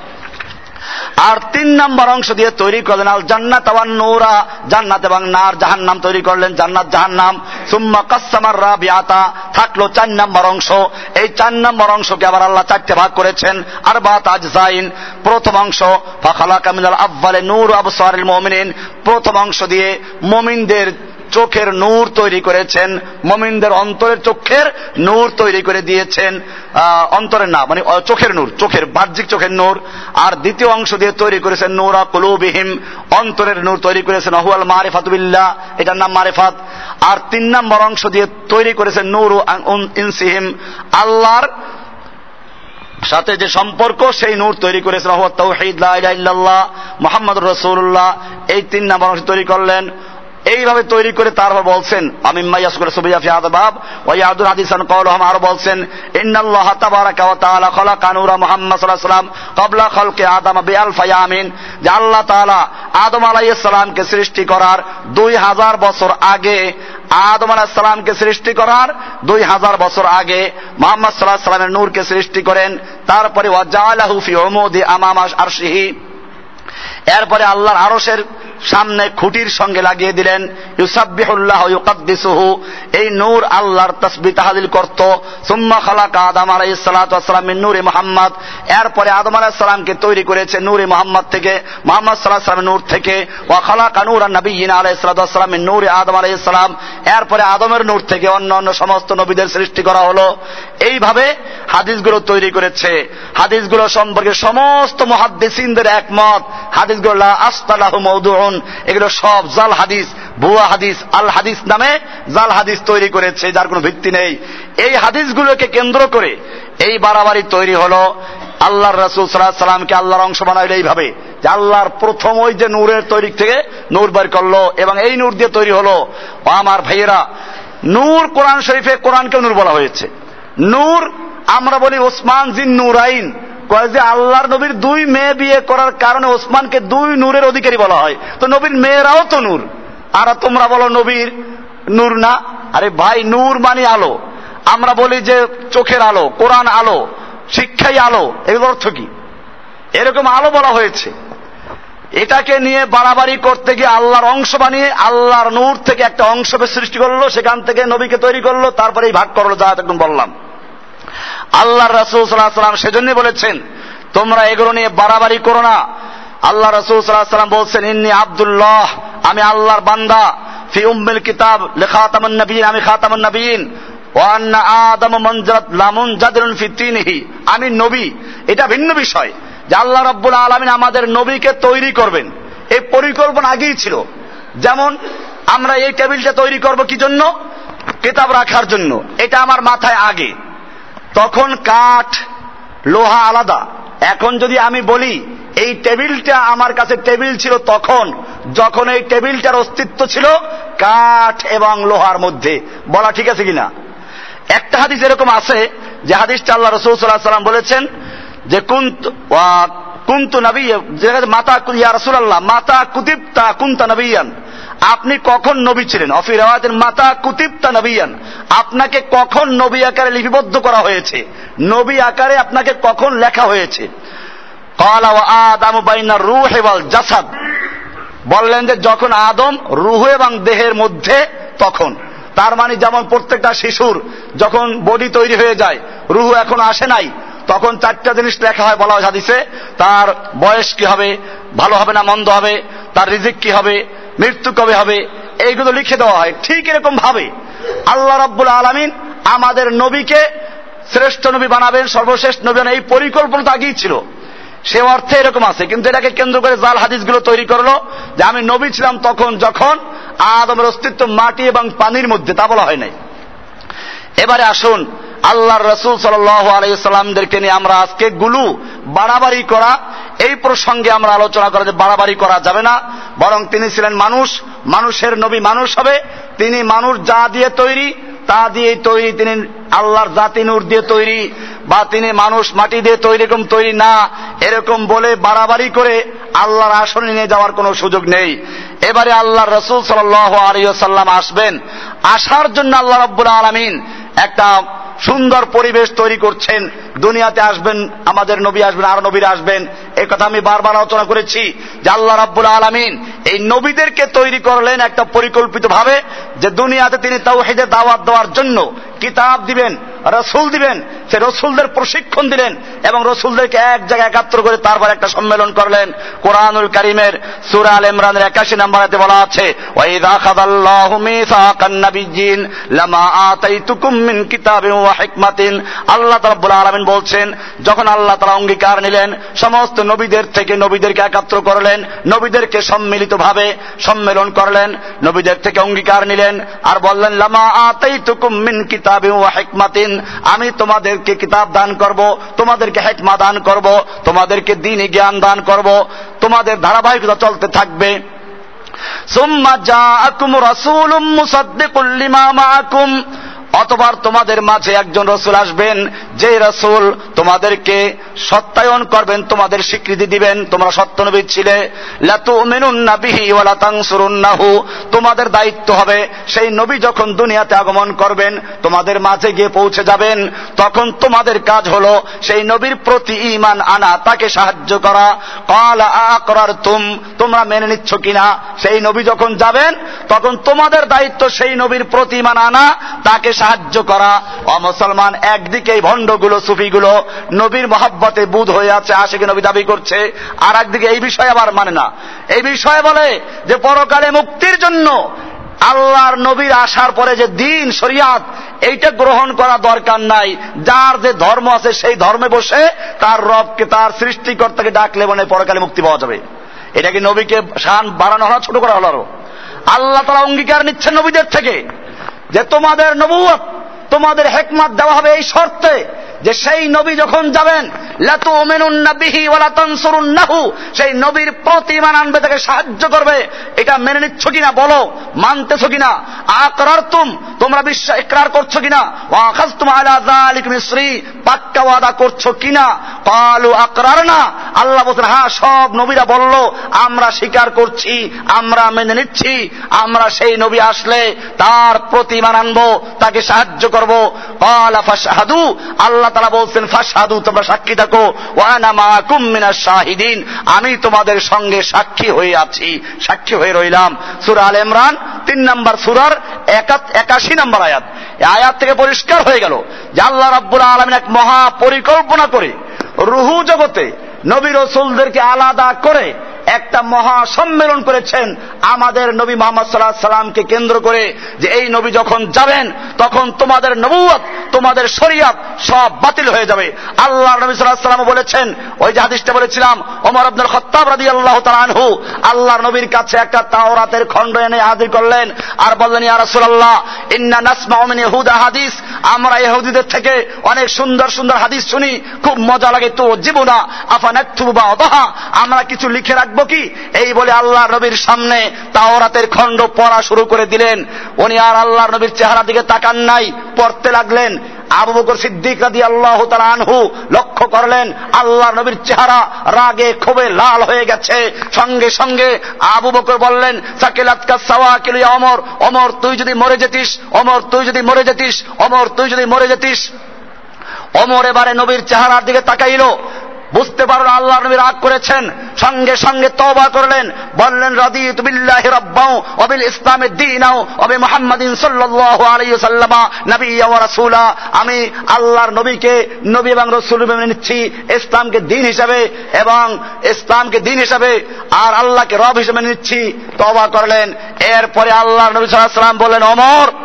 আর তিন নম্বর অংশ দিয়ে তৈরি করলেন আল জান্নাত আওয়ান নৌরা, জান্নাত এবং নার, জাহান্নাম তৈরি করলেন, জান্নাত, জাহান্নাম। সুম্মা কাসামার রাবিয়াতা থাকল চার নম্বর অংশ। এই চার নম্বর অংশকে আবার আল্লাহ চারটে ভাগ করেছেন আর বাত আজজাইন। প্রথম অংশ ফাখালা কামিনাল আব্বালে নূর আবসারিল মুমিনিন। প্রথম অংশ দিয়ে মুমিনদের চোখের নূর তৈরি করেছেন, মমিনদের অন্তরের চোখের নূর তৈরি করে দিয়েছেন অন্তরের না মানে চোখের নূর, চোখের, বাহ্যিক চোখের নূর। আর দ্বিতীয় অংশ দিয়ে তৈরি করেছেন নূরা কুলুবিহিম, অন্তরের নূর তৈরি করেছেন অহুয়াল মারেফাতুবিল্লাহ এটার নাম মারেফাত। আর তিন নম্বর অংশ দিয়ে তৈরি করেছেন নূর ইনসিহিম, আল্লাহর সাথে যে সম্পর্ক, সেই নূর তৈরি করেছেন মোহাম্মদ রসুল্লাহ এই তিন নাম্বার অংশ তৈরি করলেন এইভাবে তৈরি করে তারপর বলছেন, আমি আর বলছেন আদম আদম সৃষ্টি করার দুই হাজার বছর আগে, আদম আলাইহিস সালামকে সৃষ্টি করার দুই হাজার বছর আগে মোহাম্মদ আলাইহি সাল্লামের নূরকে সৃষ্টি করেন। তারপরে ওয়া জাআলাহু ফি আমামা আরশিহি। এরপরে আল্লাহর আরশের সামনে খুঁটির সঙ্গে লাগিয়ে দিলেন, ইউসাব্বিহুল্লাহ ইউকাদ্দিসুহু। এই নূর আল্লাহর তাসবিহ তাহলিল করত। সুম্মা খালাকা আদম মিন নূরে মুহাম্মদ। এরপরে আদম আলাইহিস সালামকে তৈরি করেছে নূরে মুহাম্মদ থেকে, মুহাম্মদ আলাইহি নূর থেকে। ওয়া খালাকা নূরান নাবিয়িনা আলাইহিস সালাতু ওয়াসসালাম মিন নূরে আদম আলাইহিস সালাম। এরপরে আদমের নূর থেকে অন্য অন্য সমস্ত নবীদের সৃষ্টি করা হলো। এইভাবে হাদিসগুলো তৈরি করেছে। হাদিসগুলো সম্পর্কে সমস্ত মুহাদ্দিসিনদের একমত। হাদিসগুলো আস্তালাহু মাউদুউন এগুলো সব জাল হাদিস, ভুয়া হাদিস, আল হাদিস নামে জাল হাদিস তৈরি করেছে, যার কোনো ভিত্তি নেই। এই হাদিসগুলোকে কেন্দ্র করে এই বাড়াবাড়ি তৈরি হলো। আল্লাহর রসুল সাল্লাহ সাল্লামকে আল্লাহর অংশ বানাইল এইভাবে। যে আল্লাহর প্রথম ওই যে নূরের তৈরি থেকে নূর বের করল এবং এই নূর দিয়ে তৈরি হলো। আমার ভাইয়েরা, নূর কোরআন শরীফে কোরআনকে নূর বলা হয়েছে। নূর, আমরা বলি ওসমান জিন নূরাইন। কয় যে আল্লাহর নবীর দুই মেয়ে বিয়ে করার কারণে ওসমানকে দুই নূরের অধিকারী বলা হয়। তো নবীর মেয়েরাও তো নূর। আর তোমরা বলো নবীর নূর না? আরে ভাই, নূর মানে আলো। আমরা বলি যে চোখের আলো, কোরআন আলো, শিক্ষাই আলো। এগুলোর অর্থ কি? এরকম আলো বলা হয়েছে। এটাকে নিয়ে বাড়াবাড়ি করতে গিয়ে আল্লাহর অংশ বানিয়ে আল্লাহর নূর থেকে একটা অংশ সৃষ্টি করল, সেখান থেকে নবীকে তৈরি করল তারপরে এই ভাগ করল যা একদম বললাম। আল্লাহ রসুল সেজন্য বলেছেন, তোমরা এগুলো নিয়ে বাড়াবাড়ি করো না। আল্লাহ রসুল সাল্লাহ সাল্লাম বলছেন, ইন্নি আবদুল্লাহ, আমি আল্লাহর বান্দা। ফি উম্মিল কিতাব লেখাতামন নবীন আমি খাতামন নবীন ওয়ান্না আদম আমি নবী। এটা ভিন্ন বিষয় যে আল্লাহ রব্বুল আলমিন আমাদের নবীকে তৈরি করবেন। এই পরিকল্পনা আগেই ছিল। যেমন, আমরা এই টেবিলটা তৈরি করব কি জন্য কিতাব রাখার জন্য। এটা আমার মাথায় আগে। তখন কাঠ, লোহা আলাদা। এখন যদি আমি বলি, এই টেবিলটা আমার কাছে টেবিল ছিল তখন, যখন এই টেবিলটার অস্তিত্ব ছিল কাঠ এবং লোহার মধ্যে। বলা ঠিক আছে কিনা? একটা হাদিস এরকম আছে, যে হাদিসটা আল্লাহ রসুল সাল্লাহ সাল্লাম বলেছেন যে, কুন্ত কুন্তু নবী মাতা ইয়া রসুল্লাহ মাতা কুতিবতা কুন্তা নবীয়ান আপনি কখন নবী ছিলেন? অফির মাতা কুতিপ্তা নবীয়ান। আপনাকে কখন নবী আকারে লিপিবদ্ধ করা হয়েছে? নবী আকারে আপনাকে কখন লেখা হয়েছে? আদাম জাসাদ। বললেন যে, যখন আদম রুহ এবং দেহের মধ্যে, তখন। তার মানে যেমন প্রত্যেকটা শিশুর যখন বডি তৈরি হয়ে যায়, রুহু এখন আসে নাই তখন চারটা জিনিস লেখা হয় বলা হয় হাদিসে। তার বয়স কি হবে, ভালো হবে না মন্দ হবে, তার রিজিক কি হবে, মৃত্যু কবে হবে, এইগুলো লিখে দেওয়া হয়। ঠিক এরকম ভাবে আল্লাহ রাব্বুল আলমিন আমাদের নবীকে শ্রেষ্ঠ নবী বানাবেন, সর্বশেষ নবী এই পরিকল্পনা আগেই ছিল। সে অর্থে এরকম আছে, কিন্তু এটাকে কেন্দ্র করে জাল হাদিসগুলো তৈরি করল যে আমি নবী ছিলাম তখন যখন আদমের অস্তিত্ব মাটি এবং পানির মধ্যে, তা বলা হয় নাই। এবারে আসুন আল্লাহর রসুল সাল্লামদেরকে নিয়ে আমরা আজকে গুলু, বাড়াবাড়ি করা, এই প্রসঙ্গে আমরা আলোচনা করা যে বাড়াবাড়ি করা যাবে না, বরং তিনি ছিলেন মানুষ, মানুষের নবী মানুষ হবে, তিনি মানুষ যা দিয়ে তৈরি, তা দিয়ে তৈরি, তিনি আল্লাহর জাতি নূর দিয়ে তৈরি, বা তিনি মানুষ মাটি দিয়ে তৈরি, এরকম তৈরি না, এরকম বলে বাড়াবাড়ি করে আল্লাহর আসনে নিয়ে যাওয়ার কোনো সুযোগ নেই। এবারে আল্লাহ রসুল সাল্লাহ সাল্লাম আসবেন, আসার জন্য আল্লাহ রব্বুল আলমিন একটা সুন্দর পরিবেশ তৈরি করছেন। দুনিয়াতে আসবেন, আমাদের নবী আসবেন, আর নবীরা আসবেন। এই কথা আমি বারবার আলোচনা করেছি যে আল্লাহ রাব্বুল আলমিন এই নবীদেরকে তৈরি করলেন একটা পরিকল্পিত ভাবে যে দুনিয়াতে তিনি তাওহিদের দাওয়াত দেওয়ার জন্য কিতাব দিবেন, রসুল দিবেন, সে রসুলদের প্রশিক্ষণ দিলেন এবং রসুলদেরকে এক জায়গায় একাত্র করে তারপর একটা সম্মেলন করলেন। কোরআনুল করিমের সুরা আল ইমরানের একাশি নম্বরেতে বলা আছে আল্লাহ রাব্বুল আলামিন বলছেন, যখন আল্লাহ তাআলা অঙ্গীকার নিলেন, সমস্ত নবীদের থেকে নবীদেরকে একাত্র করলেন, নবীদেরকে সম্মিলিতভাবে সম্মেলন করলেন, নবীদের থেকে অঙ্গীকার নিলেন, আর বললেন, লামা আতাইতুকুম মিন কিতাবিন ওয়া হিকমাতিন, আমি তোমাদেরকে কিতাব দান করব, তোমাদেরকে হেকমা দান করব, তোমাদেরকে দিনই জ্ঞান দান করব, তোমাদের ধারাবাহিকতা চলতে থাকবে। সুম্মা জাআকুম রাসূলুম মুসাদ্দিকুল লিমা মাআকুম অতবার তোমাদের মাঝে একজন রসুল আসবেন যে রসুল তোমাদেরকে সত্যায়ন করবেন, তোমাদের স্বীকৃতি দিবেন, তোমরা সত্যনবী ছিলে। তোমাদের দায়িত্ব হবে সেই নবী যখন দুনিয়াতে আগমন করবেন, তোমাদের মাঝে গিয়ে পৌঁছে যাবেন, তখন তোমাদের কাজ হলো সেই নবীর প্রতি ইমান আনা, তাকে সাহায্য করা। কালা করার তুম তোমরা মেনে নিচ্ছ কিনা? সেই নবী যখন যাবেন, তখন তোমাদের দায়িত্ব সেই নবীর প্রতি ইমান আনা, তাকে সাহায্য করা। অমুসলমান একদিকে এই ভণ্ডগুলো, সুফিগুলো নবীর মহাব্বতে বুধ হয়ে আছে, আশেকে নবী দাবি করছে আর একদিকে এই বিষয়ে আবার মানে না। এই বিষয়ে বলে যে পরকালে মুক্তির জন্য আল্লাহর নবীর আসার পরে যে দিন, শরিয়াত, এইটা গ্রহণ করা দরকার নাই। যার যে ধর্ম আছে, সেই ধর্মে বসে তার রবকে, তার সৃষ্টিকর্তাকে ডাকলে মানে পরকালে মুক্তি পাওয়া যাবে। এটা কি নবীকে শান বাড়ানো হলো, ছোট করা হলো আল্লাহ তারা অঙ্গীকার নিচ্ছেন নবীদের থেকে। যে তোমাদের নবুয়ত তোমাদের হেকমত দেওয়া হবে এই শর্তে। যে সেই নবী যখন যাবেন সেই নবীর প্রতিমান আনবে, তাকে সাহায্য করবে। এটা মেনে নিচ্ছ কিনা বলো? মানতেছ কিনা? আকরার তুম তোমরা বিশ্বাস ইকরার করছ কিনা? ওয়াখাজ তুম আলা জালিক মিশ্রি পাক্কা ওয়াদা করছ কিনা? পালু আকরার না আল্লাহ বলছেন হ্যাঁ সব নবীরা বলল, আমরা স্বীকার করছি, আমরা মেনে নিচ্ছি, আমরা সেই নবী আসলে তার প্রতিমান আনব, তাকে সাহায্য করব। ফাশহাদু, আল্লাহ তারা বলছেন, ফাশহাদু, তোমরা সাক্ষী থাকো। ওয়ানা শাহিদিন। আমি তোমাদের সঙ্গে সাক্ষী হয়ে আছি, সাক্ষী হয়ে রইলাম। সূরা আল ইমরান, তিন নম্বর সূরার একাশি নম্বর আয়াত। আয়াত থেকে পরিষ্কার হয়ে গেল যে আল্লাহ রাব্বুল আলামিন এক মহা পরিকল্পনা করে রুহু জগতে নবী রসুলদেরকে আলাদা করে একটা মহা সম্মেলন করেছেন আমাদের নবী মোহাম্মদ সাল্লাহ সাল্লামকে কেন্দ্র করে যে এই নবী যখন যাবেন, তখন তোমাদের নবুয়ত তোমাদের শরিয়াত সব বাতিল হয়ে যাবে। আল্লাহ নবী সাল্লাল্লাহু সাল্লাম বলেছেন, ওই যে হাদিসটা বলেছিলাম, ওমর আব্দুল খত্তাব রাদিয়াল্লাহু তাআলা আনহু, আল্লাহর নবীর কাছে একটা তাওরাতের খণ্ড এনে হাজির করলেন, আর বললেন, ইয়া রাসূলুল্লাহ, ইন্না নাসমাউ মিন ইহুদা হাদিস। আমরা ইহুদিদের থেকে অনেক সুন্দর সুন্দর হাদিস শুনি, খুব মজা লাগে, তো জীবনা আফানাকতুবু অদহা আমরা কিছু লিখে রাখব কি? এই বলে আল্লাহ নবীর সামনে তাওরাতের খণ্ড পড়া শুরু করে দিলেন। উনি আর আল্লাহ নবীর চেহারা দিকে তাকান নাই, পড়তে লাগলেন। আবু বকর সিদ্দিক রাদি আল্লাহ তারা আনহু লক্ষ্য করলেন আল্লাহ নবীর চেহারা রাগে ক্ষোভে লাল হয়ে গেছে। সঙ্গে সঙ্গে আবু বকর বললেন সাকিলাতকা সাওয়া কিলু অমর অমর তুই যদি মরে যেতিস অমর তুই যদি মরে যেতিস অমর তুই যদি মরে যেতিস। অমর এবারে নবীর চেহারার দিকে তাকাইল। বুঝতে পারো আল্লাহ নবী রাগ করেছেন? সঙ্গে সঙ্গে তওবা করলেন। বললেন, রাদিতু বিল্লাহি রাব্বাও ওয়া বিল ইসলামের দীনাও ওয়া বি মুহাম্মাদিন সাল্লাল্লাহু আলাইহি ওয়াসাল্লামা নবিয়্যা ওয়া রাসূলা। আমি আল্লাহর নবীকে, নবী এবং রাসূল মেনে নিচ্ছি, ইসলামকে দিন হিসাবে এবং ইসলামকে দিন হিসাবে, আর আল্লাহকে রব হিসেবে নিচ্ছি। তওবা করলেন। এরপরে আল্লাহর নবী সাল্লাল্লাহু আলাইহি বললেন, ওমর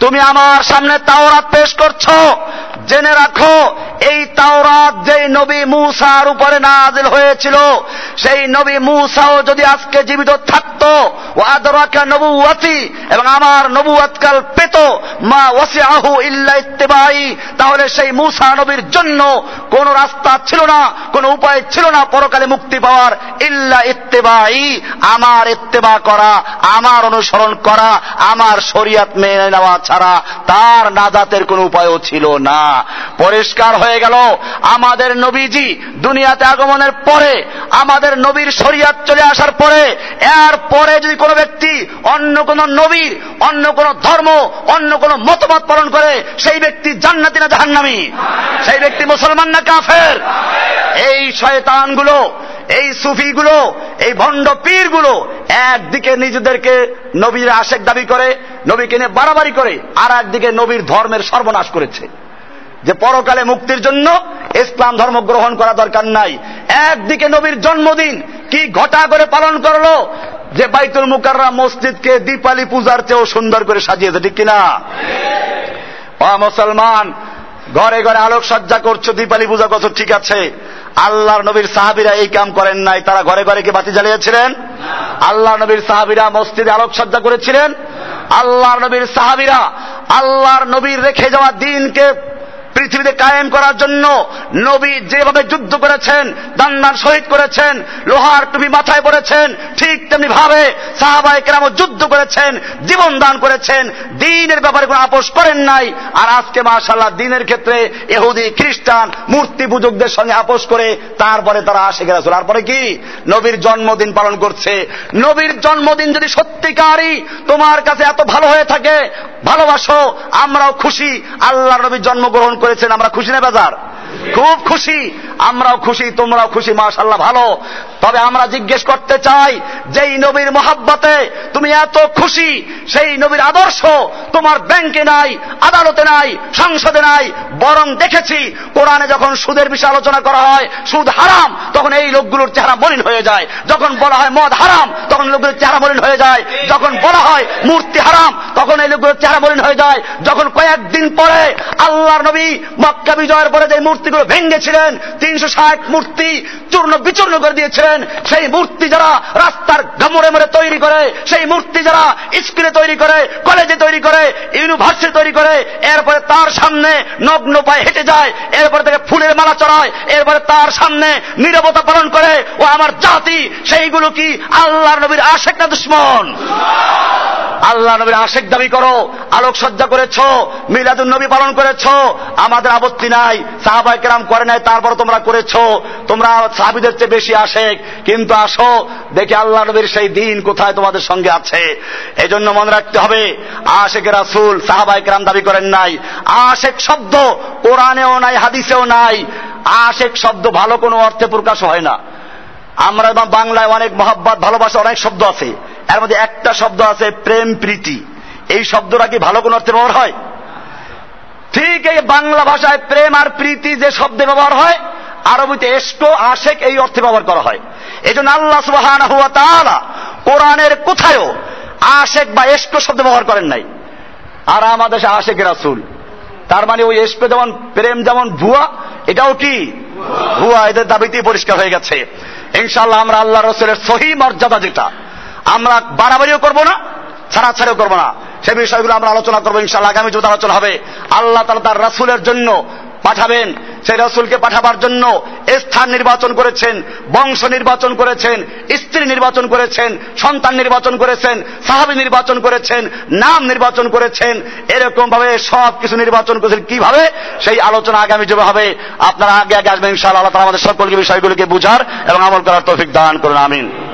তুমি আমার সামনে তাওরাত পেশ করছ। জেনে রাখো, এই তাওরাত যেই নবী মুসার উপরে নাজিল হয়েছিল, সেই নবী মুসাও যদি আজকে জীবিত থাকতো ও আদরাকা নবুয়াতি এবং আমার নবুয়াতকাল পেত, মা ওয়াসিআহু ইল্লা ইত্তিবাই তাহলে সেই মুসা নবীর জন্য কোন রাস্তা ছিল না, কোন উপায় ছিল না পরকালে মুক্তি পাওয়ার। ইল্লা ইত্তেবাই আমার ইত্তেবা করা, আমার অনুসরণ করা, আমার শরিয়াত মেনে নেওয়া ছাড়া তার নাজাতের কোন উপায়ও ছিল না। পরিষ্কার হয়ে গেল, আমাদের নবীজি দুনিয়াতে আগমনের পরে, আমাদের নবীর শরিয়াত চলে আসার পরে, এর পরে যদি কোনো ব্যক্তি অন্য কোন নবীর, অন্য কোন ধর্ম, অন্য কোন মতবাদ পালন করে, সেই ব্যক্তি জান্নাতি না জাহান্নামি? সেই ব্যক্তি মুসলমান না কাফের? এই শয়তানগুলো, এই সুফিগুলো, এই ভণ্ড পীরগুলো, একদিকে নিজেদেরকে নবীর আশেক দাবি করে, নবীকে নিয়ে বাড়াবাড়ি করে আর একদিকে নবীর ধর্মের সর্বনাশ করেছে। যে পরকালে মুক্তির জন্য ইসলাম ধর্ম গ্রহণ করা দরকার নাই। একদিকে নবীর জন্মদিন কি ঘটা করে পালন করল? যে বাইতুল মুকাররা মসজিদকে দীপালি পূজার চেয়েও সুন্দর করে সাজিয়েছে, ঠিক কিনা? মুসলমান, ঘরে ঘরে আলোক সজ্জা করছ, দীপালি পূজা করছ, ঠিক আছে। আল্লাহর নবীর সাহাবিরা এই কাম করেন নাই। তারা ঘরে ঘরে কি বাতি জ্বালিয়েছিলেন? আল্লাহ নবীর সাহাবিরা মসজিদে আলোক সজ্জা করেছিলেন। আল্লাহর নবীর সাহাবিরা আল্লাহর নবীর রেখে যাওয়া দিনকে পৃথিবীতে কায়েম করার জন্য নবী যেভাবে যুদ্ধ করেছেন দান্নার শহীদ করেছেন, লোহার টুপি মাথায় পড়েছেন, ঠিক তেমনি ভাবে সাহাবাই কেরাম যুদ্ধ করেছেন, জীবন দান করেছেন, দিনের ব্যাপারে কোনো আপোষ করেন নাই। আর আজকে মাশাল্লাহ দিনের ক্ষেত্রে এহুদি খ্রিস্টান মূর্তি পূজকদের সঙ্গে আপোষ করে তারপরে তারা আসে গেছে তারপরে কি? নবীর জন্মদিন পালন করছে। নবীর জন্মদিন যদি সত্যিকারই তোমার কাছে এত ভালো হয়ে থাকে, ভালোবাসো, আমরাও খুশি আল্লাহ নবীর জন্মগ্রহণ করেছেন, আমরা খুশি না বাজার? খুব খুশি। আমরাও খুশি, তোমরাও খুশি মাশাল্লাহ ভালো। তবে আমরা জিজ্ঞেস করতে চাই, যেই নবীর মহাব্বতে তুমি এত খুশি, সেই নবীর আদর্শ তোমার ব্যাংকে নাই, আদালতে নাই, সংসদে নাই, বরং দেখেছি, কোরআনে যখন সুদের বিষয়ে আলোচনা করা হয়, সুদ হারাম, তখন এই লোকগুলোর চেহারা মলিন হয়ে যায়। যখন বলা হয় মদ হারাম, তখন লোকগুলোর চেহারা মলিন হয়ে যায়। যখন বলা হয় মূর্তি হারাম, তখন এই লোকগুলোর চেহারা মলিন হয়ে যায়। যখন কয়েকদিন পরে আল্লাহর নবী মক্কা বিজয়ের পরে যে মূর্তিগুলো ভেঙ্গেছিলেন তিনশো ষাট মূর্তি চূর্ণ বিচূর্ণ করে দিয়েছিলেন, সেই মূর্তি যারা রাস্তার গামড়ে মরে তৈরি করে, সেই মূর্তি যারা স্কুলে তৈরি করে, কলেজে তৈরি করে, ইউনিভার্সিটি তৈরি করে, এরপরে তার সামনে নগ্ন পায়ে হেঁটে যায়, এরপরে তাকে ফুলের মালা চড়ায়, এরপরে তার সামনে নিরবতা পালন করে, ও আমার জাতি, সেইগুলো কি আল্লাহ নবীর আশেক না দুশ্মন? আল্লাহ নবীর আশেক দাবি করো, আলোক সজ্জা করেছ মিলাদুল নবী পালন করেছ, আমাদের আপত্তি নাই সাহাবাই কেরাম করে নাই তারপর তোমরা করেছ, তোমরা সাহাবিদের চেয়ে বেশি আশেক। কিন্তু আসো, দেখি আল্লাহ নবীর সেই দিন কোথায় তোমাদের সঙ্গে আছে। এই জন্য মনে রাখতে হবে, আশেকের রাসুল সাহাবাই কেরাম দাবি করেন নাই। আশেক শব্দ কোরআনেও নাই, হাদিসেও নাই। আশেক শব্দ ভালো কোনো অর্থে প্রকাশ হয় না। আমরা বাংলায় অনেক মহাব্বাত, ভালোবাসা, অনেক শব্দ আছে। এর মধ্যে একটা শব্দ আছে প্রেম প্রীতি। এই শব্দটা কি ভালো কোন অর্থে ব্যবহার হয়? ঠিক এই বাংলা ভাষায় প্রেম আর প্রীতি যে শব্দে ব্যবহার হয় আরবিতে এস্টো আশেক এই অর্থে ব্যবহার করা হয়। এই জন্য আল্লাহ সুবাহান কোরআনের কোথায়ও আশেক বা এস্টো শব্দ ব্যবহার করেন নাই। আর আমাদের দেশে আশেক রাসুল। তার মানে ওই এসপে যেমন প্রেম যেমন ভুয়া এটাও কি? ভুয়া। এদের দাবিতেই পরিষ্কার হয়ে গেছে। ইনশাল্লাহ আমরা আল্লাহ রসুলের সহি মর্যাদা যেটা আমরা বাড়াবাড়িও করব না, ছাড়াছাড়িও করব না। সে বিষয়গুলো আমরা আলোচনা করব ইনশাল্লাহ আগামী যুদ্ধ আলোচনা হবে। আল্লাহ তালা তার রাসুলের জন্য পাঠাবেন। সেই রসুলকে পাঠাবার জন্য স্থান নির্বাচন করেছেন, বংশ নির্বাচন করেছেন, স্ত্রী নির্বাচন করেছেন, সন্তান নির্বাচন করেছেন, সাহাবি নির্বাচন করেছেন, নাম নির্বাচন করেছেন। এরকম ভাবে সব কিছু নির্বাচন করেছেন। কীভাবে? সেই আলোচনা আগামী যুগে হবে। আপনারা আগে আগে আসবেন, ইনশাআল্লাহ আল্লাহ আমাদের সকলকে বিষয়গুলিকে বুঝার এবং আমল করার তৌফিক দান করুন, আমিন।